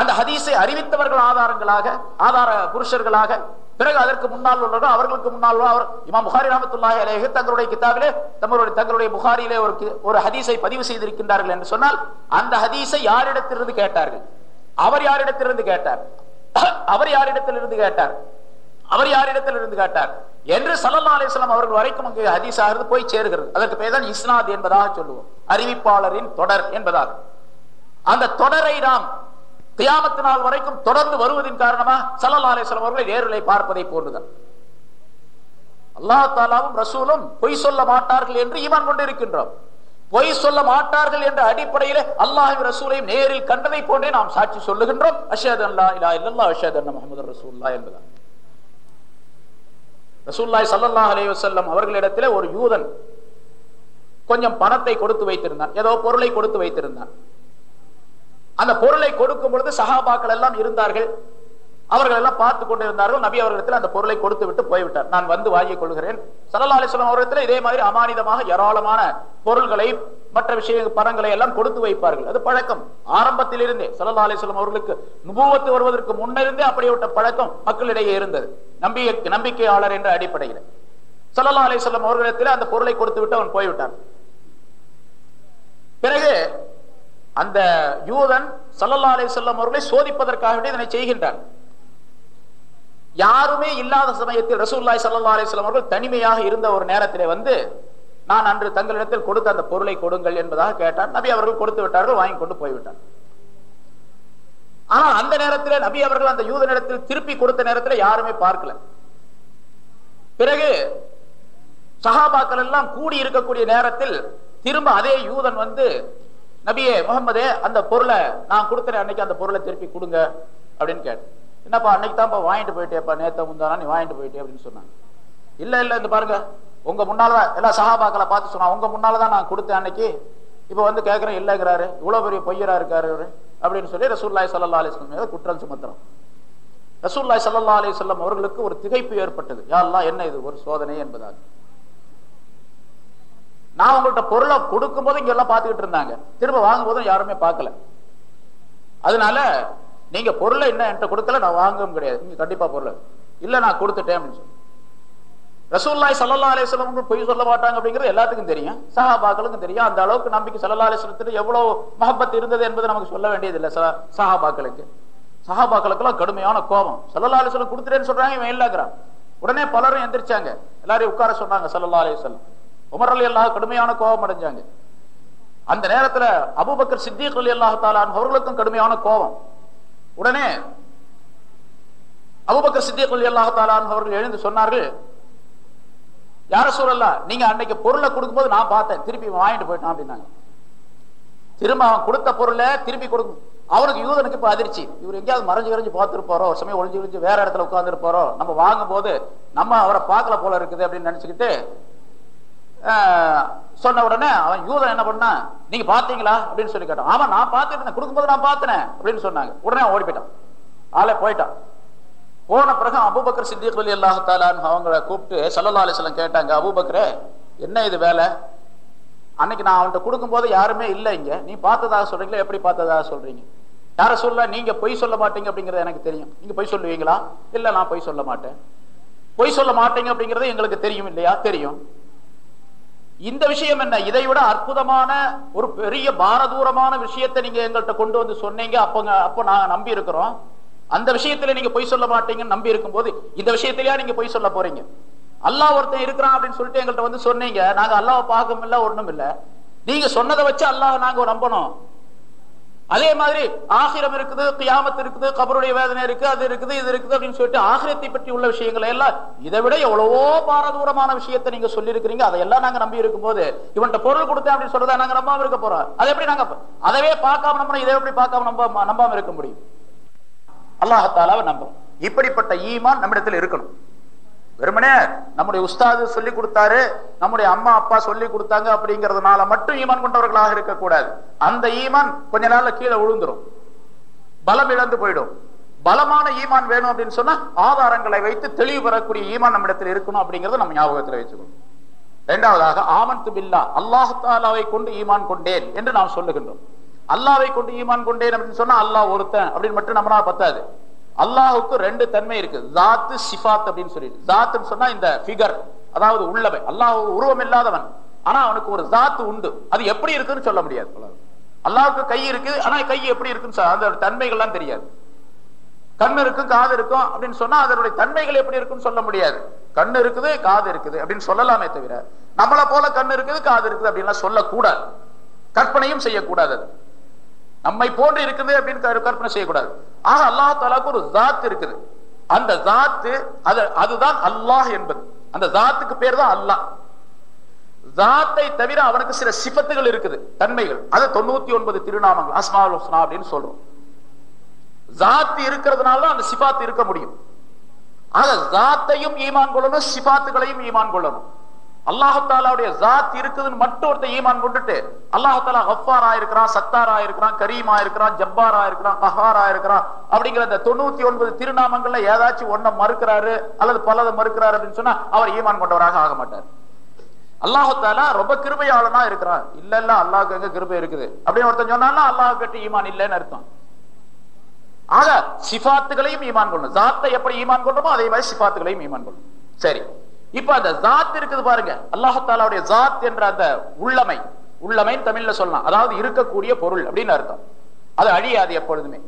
அந்த ஹதீஸை அறிவித்தவர்கள் ஆதாரங்களாக ஆதார புருஷர்களாக பிறகு அதற்கு முன்னால் உள்ளவர்கள் அவர்களுக்கு முன்னால் அவர் இமாம் புகாரி ராமத்துல்லாஹி அலேஹி தங்களுடைய கிதாபிலே தங்களுடைய தங்களுடைய புகாரியிலே ஒரு ஒரு ஹதீஸை பதிவு செய்திருக்கின்றார்கள் என்று சொன்னால் அந்த ஹதீஸை யாரிடத்திலிருந்து கேட்டார்கள்? அவர் யாரிடத்திலிருந்து கேட்டார்? *coughs* அவர் யாரிடத்திலிருந்து கேட்டார்? அவர் யாரிடத்தில் இருந்து கேட்டார்? என்று சல்லா அலிஸ்லாம் அவர்கள் வரைக்கும் அங்கு ஹதீஸ் போய் சேருகிறது. அதற்கு பேர் தான் இஸ்னாத் என்பதாக சொல்லுவோம். அறிவிப்பாளரின் தொடர் என்பதாக. அந்த தொடரை நாம் தியாமத்து நாள் வரைக்கும் தொடர்ந்து வருவதின் காரணமா சல்லா அலிஸ்லாம் அவர்களை நேரிலை பார்ப்பதை போன்றுதான். அல்லா தாலாவும் ரசூலும் பொய் சொல்ல மாட்டார்கள் என்று ஈமான் கொண்டிருக்கின்றோம். பொய் சொல்ல மாட்டார்கள் என்ற அடிப்படையில் அல்லாஹ் ரசூலையும் நேரில் கண்டதை போன்றே நாம் சாட்சி சொல்லுகின்றோம். அஷத் அல்லா இல்லா இல்லல்லா அண்ணா முகமது ரசூல்லா என்பதான் ரசூல்லாய் சல்லல்லாஹ் அலைஹி வசல்லம் அவர்களிடத்தில் ஒரு யூதன் கொஞ்சம் பணத்தை கொடுத்து வைத்திருந்தான். ஏதோ பொருளை கொடுத்து வைத்திருந்தான். அந்த பொருளை கொடுக்கும் பொழுது சஹாபாக்கள் எல்லாம் இருந்தார்கள். அவர்கள் எல்லாம் பார்த்து கொண்டிருந்தார்கள். நபி அவர்களிடத்தில் அந்த பொருளை கொடுத்து விட்டு போய்விட்டார். நான் வந்து வாங்கிக் கொள்கிறேன் சல்லா அலிஸ்லாம் அவர்களிடத்தில் இதே மாதிரி அமானிதமாக ஏராளமான பொருள்களை மற்ற விஷய பணங்களை எல்லாம் கொடுத்து வைப்பார்கள். அது பழக்கம். ஆரம்பத்தில் இருந்தே சல்லா அலிஸ்லாம் அவர்களுக்கு நுபுவத்து வருவதற்கு முன்னிருந்தே அப்படிப்பட்ட பழக்கம் மக்களிடையே இருந்தது. நம்பிக்கை நம்பிக்கையாளர் என்ற அடிப்படையில். சல்லா அலிஸ்லாம் அவர்களிடத்தில் அந்த பொருளை கொடுத்து விட்டு அவன் போய்விட்டான். பிறகு அந்த யூதன் சல்லல்லா அலி அவர்களை சோதிப்பதற்காக இதனை செய்கின்றான். யாருமே இல்லாத சமயத்தில் ரசூல்லாய் சல்லா அலிஸ்லாம் அவர்கள் தனிமையாக இருந்த ஒரு நேரத்திலே வந்து நான் அன்று தங்களிடத்தில் கொடுத்த அந்த பொருளை கொடுங்கள் என்பதாக கேட்டார். நபி அவர்கள் கொடுத்து விட்டார்கள் வாங்கி கொண்டு போய்விட்டார் ஆனால் அந்த நேரத்தில் நபி அவர்கள் அந்த யூதனிடத்தில் திருப்பி கொடுத்த நேரத்தில் யாருமே பார்க்கல. பிறகு சஹாபாக்கள் எல்லாம் கூடி இருக்கக்கூடிய நேரத்தில் திரும்ப அதே யூதன் வந்து நபியே முகமதே அந்த பொருளை நான் கொடுக்குறேன் அன்னைக்கு அந்த பொருளை திருப்பி கொடுங்க அப்படின்னு கேட்டேன் என்னப்பா அன்னைக்கு தான்ப்பா வாங்கிட்டு போயிட்டேப்பா நேத்த முந்தானா நீ வாங்கிட்டு போயிட்டே அப்படின்னு சொன்னாங்க. இல்ல இல்ல இந்த பாருங்க உங்க முன்னாலதான் எல்லா சகாபாக்களை பார்த்து சொன்னா உங்க முன்னாலதான் நான் கொடுத்தேன் அன்னைக்கு. இப்ப வந்து கேட்கறேன் இல்லைங்கிறாரு. இவ்வளவு பெரிய பொய்யரா இருக்காரு அப்படின்னு சொல்லி ரசூல்லாய் சல்லா அலிஸ்லம் மீது குற்றம் சுமத்துறோம். ரசூல்லாய் சல்லா அலிஸ்லம் அவர்களுக்கு ஒரு திகைப்பு ஏற்பட்டது. யாரெல்லாம் என்ன இது? ஒரு சோதனை என்பதாக. நான் உங்கள்ட்ட பொருளை கொடுக்கும் போது இங்க எல்லாம் பார்த்துக்கிட்டு இருந்தாங்க. திரும்ப வாங்கும் போதும் யாருமே பார்க்கல. அதனால நீங்க பொருளை என்ன என்கிட்ட கொடுக்கல நான் வாங்கவும் கிடையாது. நீங்க கண்டிப்பா பொருளை. இல்ல நான் கொடுத்துட்டேன் அப்படின்னு சொல்லி. ரசூல்லாய் சல்லா அலிஸ்லம் பொய் சொல்ல மாட்டாங்க அப்படிங்கிறது எல்லாத்துக்கும் தெரியும். சஹாபாக்களுக்கும் தெரியும். அந்த அளவுக்கு நம்பிக்கை சல்லா அலிஸ்லத்துக்கு எவ்வளவு மகப்பத் இருந்தது என்பது நமக்கு சொல்ல வேண்டியது இல்லை சஹாபாக்களுக்கு. சஹாபாக்களுக்கெல்லாம் கடுமையான கோபம். சல்லா அலிஸ்லம் கொடுத்துட்டேன்னு சொல்றாங்க இவன் இல்லங்கிறான் உடனே பலரும் எந்திரிச்சாங்க. எல்லாரையும் உட்கார சொன்னாங்க சல்லா அலிஸ்லம் உமர் அலி அல்லாஹ் கடுமையான கோபம் அடைஞ்சாங்க. அந்த நேரத்துல அபுபக்கர் சித்திக் அலி அல்லாஹ் அவர்களுக்கும் கடுமையான கோபம். உடனே அபுபக்கர் சித்திக் அலி அல்லாஹ் அவர்கள் எழுந்து சொன்னார்கள் யார சூழல்லா நீங்க அன்னைக்கு பொருளை கொடுக்கும்போது நான் பார்த்தேன். திருப்பி வாங்கிட்டு போயிட்டான் அப்படின்னாங்க. திரும்ப அவன் கொடுத்த பொருளை திருப்பி கொடுக்கும் அவனுக்கு யூதனுக்கு இப்ப அதிர்ச்சி. இவர் எங்கேயாவது மறைஞ்சு கரைஞ்சு பார்த்துருப்பாரோ ஒரு சமயம் ஒழிஞ்சு ஒளிஞ்சு வேற இடத்துல உட்கார்ந்து இருப்பாரோ நம்ம வாங்கும் போது நம்ம அவரை பார்க்கல போல இருக்குது அப்படின்னு நினைச்சுக்கிட்டு சொன்ன உடனே அவன் யூதன் என்ன பண்ணா நீங்க பாத்தீங்களா அப்படின்னு சொல்லி கேட்டான். ஆமா நான் பார்த்துட்டு கொடுக்கும்போது நான் பார்த்தேன் அப்படின்னு சொன்னாங்க. உடனே ஓடி போயிட்டான் ஆளே போயிட்டான். போன பிறகு அபுபக்கர் சித்திக் அலி அல்லாஹ் அவங்கள கூப்பிட்டு சல்லா அலிஸ்லாம் கேட்டாங்க அபுபக்கரே என்ன இது வேலை? அன்னைக்கு நான் அவன்கிட்ட கொடுக்கும் போது யாருமே இல்லை இங்க. நீ பார்த்ததாக சொல்றீங்களா? எப்படி பார்த்ததாக சொல்றீங்க? யார சொல்ல நீங்க பொய் சொல்ல மாட்டீங்க அப்படிங்கறது எனக்கு தெரியும். நீங்க பொய் சொல்லுவீங்களா? இல்ல நான் பொய் சொல்ல மாட்டேன். பொய் சொல்ல மாட்டீங்க அப்படிங்கறது எங்களுக்கு தெரியும் இல்லையா? தெரியும். இந்த விஷயம் என்ன? இதை விட அற்புதமான ஒரு பெரிய பாரதூரமான விஷயத்தை நீங்க எங்கள்கிட்ட கொண்டு வந்து சொன்னீங்க. அப்போ அப்போ நாங்க நம்பி இருக்கிறோம். அந்த விஷயத்துல நீங்க பொய் சொல்ல மாட்டீங்கன்னு நம்பி இருக்கும் போது இந்த விஷயத்திலயா நீங்க பொய் சொல்ல போறீங்க? அல்லாஹ் ஒருத்தன் இருக்கிறான் அப்படின்னு சொல்லிட்டு எங்கள்கிட்ட வந்து சொன்னீங்க. நாங்க அல்லாவை பார்க்கும் இல்ல ஒண்ணும் இல்ல. நீங்க சொன்னதை வச்சு அல்லாஹ் நாங்க நம்பணும். அதே மாதிரி ஆகிரம் இருக்குது கியாமத்து இருக்குது கபருடைய வேதனை இருக்கு அது இருக்குது இது இருக்குது அப்படின்னு சொல்லிட்டு ஆகிரத்தை பற்றி உள்ள விஷயங்களை எல்லாம் இதை விட எவ்வளவோ பாரதூரமான விஷயத்தை நீங்க சொல்லி இருக்கிறீங்க அதையெல்லாம் நாங்க நம்பி இருக்கும் போது இவன்ட்ட பொருள் கொடுத்தேன் அப்படின்னு சொல்றதா நாங்க நம்பாம இருக்க போறோம். அதை எப்படி நாங்க அதவே பார்க்காம நம்பணும் இதை எப்படி பார்க்காம நம்ப நம்பாம இருக்க முடியும்? அல்லாஹத்தாலாவை நம்புறோம். இப்படிப்பட்ட ஈமான் நம்மிடத்தில் இருக்கணும். வெறுமனே நம்முடைய உஸ்தாது சொல்லி கொடுத்தாரு நம்முடைய அம்மா அப்பா சொல்லி கொடுத்தாங்க அப்படிங்கறதுனால மட்டும் ஈமான் கொண்டவர்களாக இருக்கக்கூடாது. அந்த ஈமான் கொஞ்ச நாள்ல கீழே விழுந்துரும். பலம் இழந்து போயிடும். பலமான ஈமான் வேணும் அப்படின்னு சொன்னா ஆதாரங்களை வைத்து தெளிவு பெறக்கூடிய ஈமான் நம்மிடத்தில் இருக்கணும் அப்படிங்கறத நம்ம ஞாபகத்தில் வச்சுக்கணும். இரண்டாவதாக ஆமன் பில்லா அல்லாஹாலாவை கொண்டு ஈமான் கொண்டேன் என்று நாம் சொல்லுகின்றோம். அல்லாவை கொண்டு ஈமான் கொண்டேன் அப்படின்னு சொன்னா அல்லாஹ் ஒருத்தன் அப்படின்னு மட்டும் நம்மளால பத்தாது. அல்லாஹுக்கு ரெண்டு தன்மை இருக்கு. ஜாத்து சிஃபாத் அப்படின்னு சொல்லிட்டு. ஜாத்துன்னு சொன்னா இந்த ஃபிகர் அதாவது உள்ளவை அல்லாஹ் உருவம் இல்லாதவன். ஆனா அவனுக்கு ஒரு ஜாத்து உண்டு. அது எப்படி இருக்குன்னு சொல்ல முடியாது. அல்லாவுக்கு கை இருக்கு. ஆனா கை எப்படி இருக்குன்னு அந்த தன்மைகள்லாம் தெரியாது. கண்ணு இருக்கும் காது இருக்கும் அப்படின்னு சொன்னா அதனுடைய தன்மைகள் எப்படி இருக்குன்னு சொல்ல முடியாது. கண் இருக்குது காது இருக்குது அப்படின்னு சொல்லலாமே தவிர நம்மளை போல கண் இருக்குது காது இருக்குது அப்படின்லாம் சொல்லக்கூடாது. கற்பனையும் செய்யக்கூடாது அது. நம்மை போன்று இருக்குது அப்படின்னு கற்பனை செய்யக்கூடாது. ஆக அல்லாஹ் தாலாக்கு ஒரு ஜாத் இருக்குது. அந்த ஜாத்து அது அதுதான் அல்லாஹ் என்பது. அந்த ஜாத்துக்கு பேர் தான் அல்லாஹ். ஜாத்தை தவிர அவனுக்கு சில சிபத்துகள் இருக்குது தன்மைகள். அது தொண்ணூத்தி ஒன்பது திருநாமங்கள் அஸ்மால் ஹுஸ்னா அப்படின்னு சொல்றோம். ஜாத்து இருக்கிறதுனால தான் அந்த சிபாத்து இருக்க முடியும். ஆக ஜாத்தையும் ஈமான் கொள்ளணும் சிபாத்துகளையும் ஈமான் கொள்ளணும். அல்லாஹாலாவுடைய ஜாத் இருக்குதுன்னு மட்டும் ஒருத்த ஈமான் கொண்டுட்டு அல்லாஹாலா ஹஃபாரா இருக்கிறான் சத்தாரா இருக்கிறான் கரீமா இருக்கிறான் ஜப்பாரா இருக்கிறான் கஹாரா இருக்கிறான் அப்படிங்கிற இந்த தொண்ணூத்தி ஒன்பது திருநாமங்கள்ல ஏதாச்சும் ஒன்ன மறுக்கிறாரு அல்லது பலதை மறுக்கிறாரு அப்படின்னு சொன்னா அவர் ஈமான் கொண்டவராக ஆக மாட்டார். அல்லாஹாலா ரொம்ப கிருபையாளனா இருக்கிறான். இல்ல இல்ல அல்லாஹுக்கு எங்க கிருபை இருக்குது? அப்படின்னு ஒருத்தன் சொன்னா அல்லாஹ் கட்டி ஈமான் இல்லைன்னு அர்த்தம். ஆக சிபாத்துகளையும் ஈமான் கொள்ளணும். ஜாத்தை எப்படி ஈமான் கொள்ளணுமோ அதே மாதிரி சிபாத்துகளையும் ஈமான் கொள்ளும் சரி. இப்ப அந்த ஜாத் இருக்குது பாருங்க. அல்லாஹாலாவுடைய ஜாத் என்ற அந்த உள்ளமை. உள்ளமை தமிழ்ல சொல்லலாம். அதாவது இருக்கக்கூடிய பொருள் அப்படின்னு அர்த்தம். அது அழியாது எப்பொழுதுமே.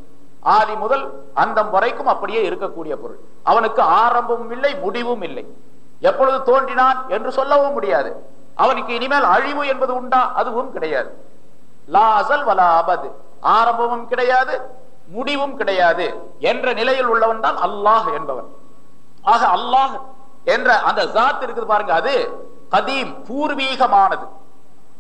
ஆதி முதல் அந்த வரைக்கும் அப்படியே இருக்கக்கூடிய பொருள். அவனுக்கு ஆரம்பமும் இல்லை முடிவும் இல்லை. எப்பொழுது தோன்றினான் என்று சொல்லவும் முடியாது. அவனுக்கு இனிமேல் அழிவு என்பது உண்டா? அதுவும் கிடையாது. லா அசல் வலா அபது. ஆரம்பமும் கிடையாது முடிவும் கிடையாது. என்ற நிலையில் உள்ளவன் தான் அல்லாஹ் என்பவன். ஆக அல்லாஹ் என்ற அந்த ஜாத் இருக்குது பாருங்க அது கதீம் பூர்வீகமானது.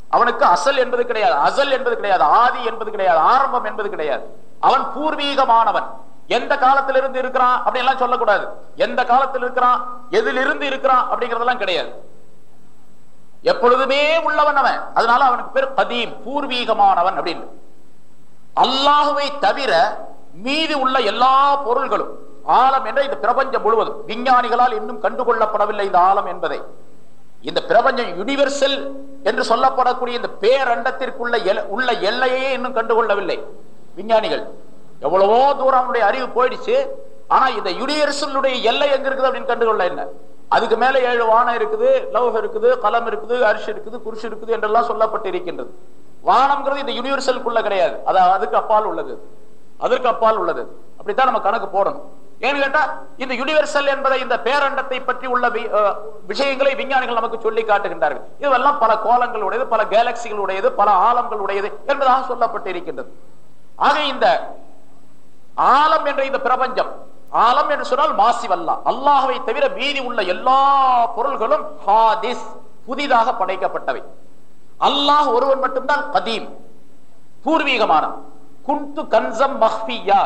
அவனுக்கு அசல் என்பது கிடையாது அசல் என்பது கிடையாது ஆதி என்பது கிடையாது ஆரம்பம் என்பது கிடையாது. அவன் பூர்வீகமானவன். எந்த காலத்திலிருந்து இருக்கிறான் அப்படி எல்லாம் சொல்லக்கூடாது. எந்த காலத்தில் இருக்கிறான் எதிலிருந்து இருக்கிறான் அப்படிங்கறதெல்லாம் கிடையாது. எப்பொழுதுமே உள்ளவன் அவன். அதனால அவனுக்கு பேர் கதீம் பூர்வீகமானவன் அப்படின்னு. அல்லாஹுவை தவிர மீதி உள்ள எல்லா பொருள்களும் ஆழம் என்ற இந்த பிரபஞ்சம் முழுவதும். விஞ்ஞானிகளால் இன்னும் கண்டுகொள்ளப்படவில்லை இந்த ஆழம் என்பதை. இந்த பிரபஞ்சம் யுனிவர்சல் என்று சொல்லப்படக்கூடிய இந்த பேரண்டத்திற்குள்ள எல்ல- உள்ள எல்லையே இன்னும் கண்டுகொள்ளவில்லை. விஞ்ஞானிகள் எவ்வளவோ தூரம் அவனுடைய அறிவு போயிடுச்சு ஆனா இந்த யுனிவர்சலுடைய எல்லை எங்க இருக்குது அப்படின்னு கண்டுகொள்ள என்ன? அதுக்கு மேல ஏழு வானம் இருக்குது லவ் இருக்குது கலம் இருக்குது அரிசி இருக்குது குருஷ் இருக்குது என்றெல்லாம் சொல்லப்பட்டு இருக்கின்றது வானம்ங்கிறது இந்த யூனிவர்சலுக்குள்ள கிடையாது. அது அதுக்கு அப்பால் உள்ளது. அதற்கு அப்பால் உள்ளது. அப்படித்தான் நம்ம கணக்கு போடணும். ஏன்னு கேட்டா இந்த யுனிவர்சல் என்பதை இந்த பேரண்டத்தை பற்றி உள்ள விஷயங்களை விஞ்ஞானிகள் நமக்கு சொல்லி காட்டுகின்றார்கள். இதுவெல்லாம் பல கோலங்களுடையது பல கேலக்சிகளுடையது பல ஆழங்களுடையது என்பதாக சொல்லப்பட்டிருக்கின்றது. ஆக இந்த ஆலம் என்ற இந்த பிரபஞ்சம் ஆலம் என்று சொன்னால் மாசிவல்லா. அல்லாஹவை தவிர மீதி உள்ள எல்லா பொருள்களும் ஹாதிஸ் புதிதாக படைக்கப்பட்டவை. அல்லாஹ் ஒருவன் மட்டும்தான் கதீம் பூர்வீகமான. குந்து கன்சம் மஹ்பியா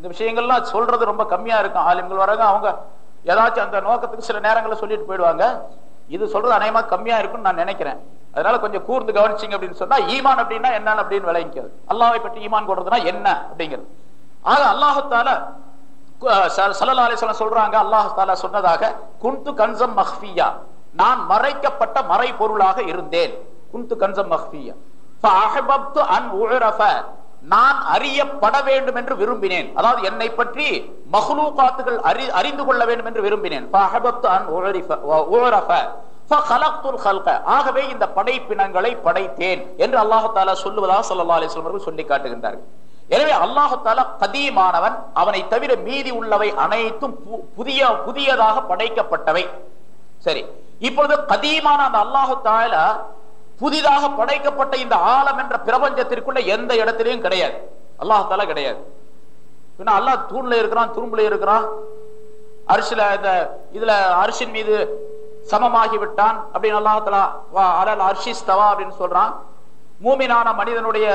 இந்த விஷயங்கள்லாம் சொல்றது ரொம்ப கம்மியா இருக்கும். ஆலிம்கள் வராங்க அவங்க ஏதாச்சும் அந்த நோக்கத்துக்கு சில நேரங்களில் சொல்லிட்டு போயிடுவாங்க. இது சொல்றது அநேகமா கம்மியா இருக்கும்னு நான் நினைக்கிறேன். அதனால கொஞ்சம் கூர்ந்து கவனிச்சிங்க அப்படின்னு சொன்னா ஈமான் அப்படின்னா என்னன்னு அப்படின்னு விளங்கிக்கிறது அல்லாவை பற்றி ஈமான் கொடுறதுனா என்ன அப்படிங்கிறது. ஆக அல்லாஹத்தால சலல்லா அலிஸ்லாம் சொல்றாங்க அல்லாஹாலா சொன்னதாக குந்து கன்சம் மஹ்பியா நான் மறைக்கப்பட்ட மறை பொருளாக இருந்தேன். குன்து கன்சம் மஹ்பியா நான் அறியப்பட வேண்டும் என்று விரும்பினேன். அதாவது என்னை பற்றி மஹ்லூகாத்துகள் அறி அறிந்து கொள்ள வேண்டும் என்று விரும்பினேன். ஆகவே இந்த படைப்பினங்களை படைத்தேன் என்று அல்லாஹால சொல்லுவதா சொல்லா அலிஸ்வர்கள் சொல்லி காட்டுகின்றார்கள். எனவே அல்லாஹால கதீமானவன் அவனை தவிர மீதி உள்ளவை அனைத்தும் புதிய புதியதாக படைக்கப்பட்டவை. சரி இப்பொழுது கதீமான அந்த அல்லாஹு தாலா புதிதாக படைக்கப்பட்ட இந்த ஆலம் என்ற பிரபஞ்சத்திற்குள்ள எந்த இடத்திலையும் கிடையாது. அல்லாஹ் தாலா கிடையாது. பின்ன அல்லாஹ் தூண்ல இருக்கிறான் துரும்புல இருக்கிறான். அரிசில இந்த இதுல அரிசின் மீது சமமாகி விட்டான் அப்படின்னு அல்லாஹலா அலல் அர்ஷிஸ்தவா அப்படின்னு சொல்றான். மூமினான மனிதனுடைய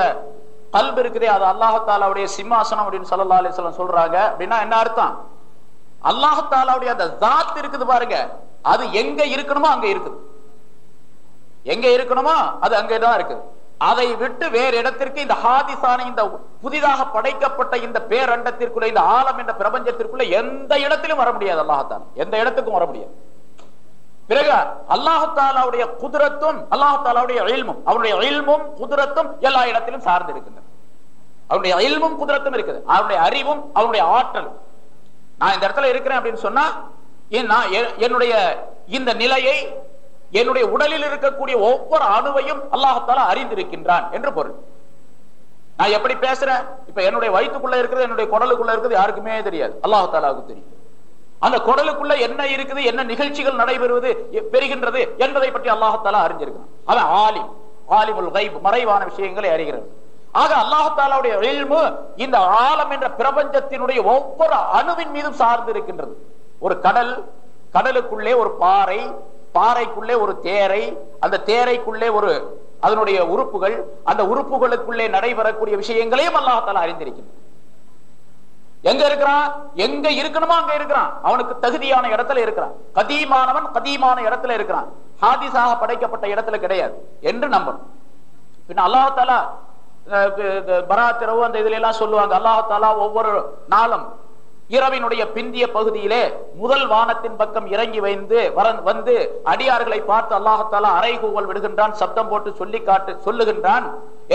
கல்பு இருக்குதே அது அல்லாஹாலாவுடைய சிம்மாசனம் அப்படின்னு சல்லா அலிஸ்லாம் சொல்றாங்க. அப்படின்னா என்ன அர்த்தம்? அல்லாஹாலாவுடைய அந்த ஜாத் இருக்குது பாருங்க. அது எங்க இருக்கணுமோ அங்க இருக்குது. எங்க இருக்கணுமோ அது அங்கதான் இருக்குது. அதை விட்டு வேறு இடத்திற்கு இந்த ஹாதிசான இந்த புதிதாக படைக்கப்பட்ட இந்த பேரண்டத்திற்குள்ள இந்த ஆழம் என்ற பிரபஞ்சத்திற்குள்ள எந்த இடத்திலும் வர முடியாது அல்லாஹத்தான் எந்த இடத்துக்கும் வர முடியாது. பிறகு அல்லாஹாலாவுடைய குதிரத்தும் அல்லாஹாலாவுடைய அயில்மும் அவருடைய அயில்மும் குதிரத்தும் எல்லா இடத்திலும் சார்ந்து இருக்கின்றன. அவருடைய அயில்மும் குதிரத்தும் இருக்குது. அவருடைய அறிவும் அவருடைய ஆற்றலும். நான் இந்த இடத்துல இருக்கிறேன் அப்படின்னு சொன்னா நான் எ- என்னுடைய இந்த நிலையை என்னுடைய உடலில் இருக்கக்கூடிய ஒவ்வொரு அணுவையும் அல்லாஹத்தால அறிந்திருக்கின்றான் என்று பொருள். நான் எப்படி பேசுறேன்? இப்ப என்னுடைய வயிற்றுக்குள்ள இருக்கிறது என்னுடைய குடலுக்குள்ள இருக்கிறது யாருக்குமே தெரியாது. அல்லாஹாலாவுக்கு தெரியும். அந்த குடலுக்குள்ள என்ன இருக்குது என்ன நிகழ்ச்சிகள் நடைபெறுவது பெறுகின்றது என்பதை பற்றி அல்லாஹத்தாலா அறிஞ்சிருக்கிறான் அவன் ஆலிம். ஆலிமுல் கைப் மறைவான விஷயங்களை அறிகிறது ஆக அல்லாஹாலாவுடைய இல்மு இந்த ஆழம் என்ற பிரபஞ்சத்தினுடைய ஒவ்வொரு அணுவின் மீதும் சார்ந்து இருக்கின்றது ஒரு கடல் கடலுக்குள்ளே ஒரு பாறை பாறைக்குள்ளே ஒரு தேரை அந்த தேரைக்குள்ளே ஒரு அதனுடைய உறுப்புகள் அந்த உறுப்புகளுக்குள்ளே நடைபெறக்கூடிய விஷயங்களையும் அல்லாஹால அறிந்திருக்கின்றது எங்க இருக்கிறான்? எங்க இருக்கணுமோ அங்க இருக்கிறான். அவனுக்கு தகுதியான இடத்துல இருக்கிறான். கதீமானவன் கதீமான இடத்துல இருக்கிறான். ஹாதிசாக படைக்கப்பட்ட இடத்துல கிடையாது என்று நம்பணும். பின் அல்லாஹாலா பராத்திரவு அந்த இதுல எல்லாம் சொல்லுவாங்க அல்லாஹாலா ஒவ்வொரு நாளும் இரவினுடைய பிந்திய பகுதியிலே முதல் வானத்தின் பக்கம் இறங்கி வைந்து வந்து அடியார்களை பார்த்து அல்லாஹத்தாலா அரைகூவல் விடுகின்றான் சப்தம் போட்டு சொல்லி காட்டு சொல்லுகின்றான்.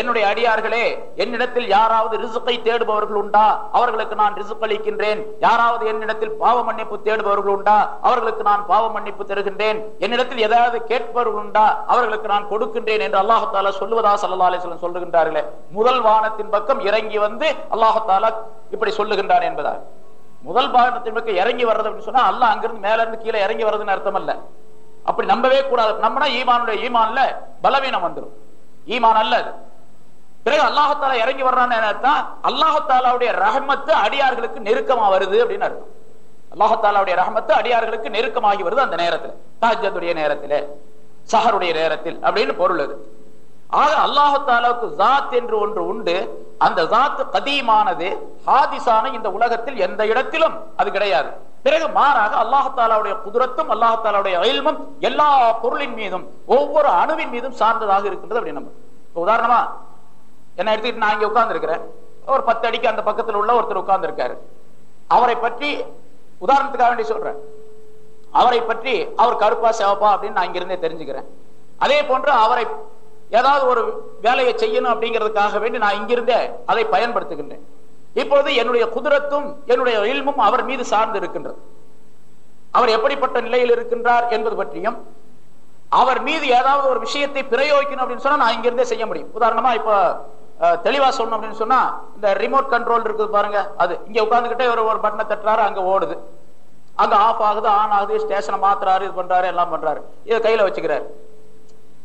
என்னுடைய அடியார்களே என்னிடத்தில் யாராவது ரிசுக்கை தேடுபவர்கள் உண்டா? அவர்களுக்கு நான் ரிசுக் அளிக்கின்றேன். யாராவது என்னிடத்தில் பாவ மன்னிப்பு தேடுபவர்கள் உண்டா? அவர்களுக்கு நான் பாவ மன்னிப்பு தருகின்றேன். என்னிடத்தில் ஏதாவது கேட்பவர்கள் உண்டா? அவர்களுக்கு நான் கொடுக்கின்றேன் என்று அல்லாஹாலா சொல்லுவதா சல்லா சொல்லுகின்றார்களே. முதல் வானத்தின் பக்கம் இறங்கி வந்து அல்லாஹாலா இப்படி சொல்லுகின்றான் என்பதாக முதல் வானத்தின் பக்கம் இறங்கி வர்றது அப்படின்னு சொன்னா அல்ல அங்கிருந்து மேல இருந்து கீழே இறங்கி வர்றதுன்னு அர்த்தம் அல்ல. அப்படி நம்பவே கூடாது. நம்மனா ஈமானுடைய ஈமான்ல பலவீனம் வந்துடும் ஈமான் அல்ல அது. பிறகு அல்லாஹத்தாலா இறங்கி வர்றான்னு அர்த்தம் அல்லாஹத்தாலாவுடைய ரஹமத்து அடியார்களுக்கு நெருக்கமா வருது அப்படின்னு அர்த்தம். அல்லாஹத்தாலாவுடைய ரஹமத்து அடியார்களுக்கு நெருக்கமாகி வருது அந்த நேரத்துல. தாஜத்துடைய நேரத்துல சஹருடைய நேரத்தில் அப்படின்னு பொருள் அது. ஆக அல்லாஹாலாவுக்கு ஜாத் என்று ஒன்று உண்டு. அந்த ஜாத் கதீமானது ஹாதிசான இந்த உலகத்தில் எந்த இடத்திலும் அது கிடையாது. பிறகு மாறாக அல்லாஹாலாவுடைய குதிரத்தும் அல்லாஹாலாவுடைய அயல்மும் எல்லா பொருளின் மீதும் ஒவ்வொரு அணுவின் மீதும் சார்ந்ததாக இருக்கின்றது அப்படி நம்ம. உதாரணமா என்ன எடுத்துக்கிட்டு நான் இங்க உட்கார்ந்து இருக்கிறேன் ஒரு பத்து அடிக்கு அந்த பக்கத்தில் உள்ள ஒருத்தர் உட்கார்ந்து இருக்காரு அவரை பற்றி உதாரணத்துக்காக வேண்டி சொல்றேன். அவரை பற்றி அவர் கருப்பா சிவப்பா அப்படின்னு நான் இங்கிருந்தே தெரிஞ்சுக்கிறேன். அதே போன்று அவரை ஏதாவது ஒரு வேலையை செய்யணும் அப்படிங்கிறதுக்காக வேண்டி நான் இங்கிருந்தே அதை பயன்படுத்துகின்றேன். இப்பொழுது என்னுடைய குதிரத்தும் என்னுடைய இல்மும் அவர் மீது சார்ந்து இருக்கின்றது. அவர் எப்படிப்பட்ட நிலையில் இருக்கின்றார் என்பது பற்றியும் அவர் மீது ஏதாவது ஒரு விஷயத்தை பிரயோகிக்கணும் அப்படின்னு சொன்னா நான் இங்கிருந்தே செய்ய முடியும். உதாரணமா இப்போ தெளிவா சொல்லணும் அப்படின்னு சொன்னா இந்த ரிமோட் கண்ட்ரோல் இருக்குது பாருங்க அது இங்க உட்காந்துக்கிட்டே ஒரு ஒரு பட்டனை தட்டுறாரு அங்க ஓடுது. அங்க ஆஃப் ஆகுது ஆன் ஆகுது ஸ்டேஷனை மாத்துறாரு இது பண்றாரு எல்லாம் பண்றாரு. இதை கையில வச்சுக்கிறாரு.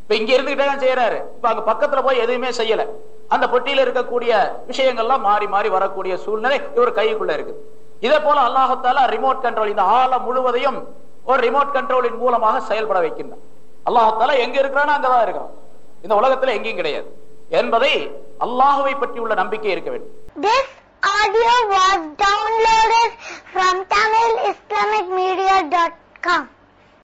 இப்ப இங்க இருந்துகிட்டே தான் செய்யறாரு இப்ப அங்க பக்கத்துல போய் எதுவுமே செய்யல. அந்த பொட்டியில இருக்கக்கூடிய விஷயங்கள்லாம் மாறி மாறி வரக்கூடிய சூழ்நிலை இவர் கைக்குள்ள இருக்கு. இதே போல அல்லாஹத்தால ரிமோட் கண்ட்ரோல் இந்த ஆழம் முழுவதையும் ஒரு ரிமோட் கண்ட்ரோலின் மூலமாக செயல்பட வைக்கின்றான். அல்லாஹத்தால எங்க இருக்கிறானோ அங்கதான் இருக்கிறான். இந்த உலகத்துல எங்கேயும் கிடையாது. என்பதை அல்லாஹுவை பற்றி உள்ள நம்பிக்கை இருக்க வேண்டும்.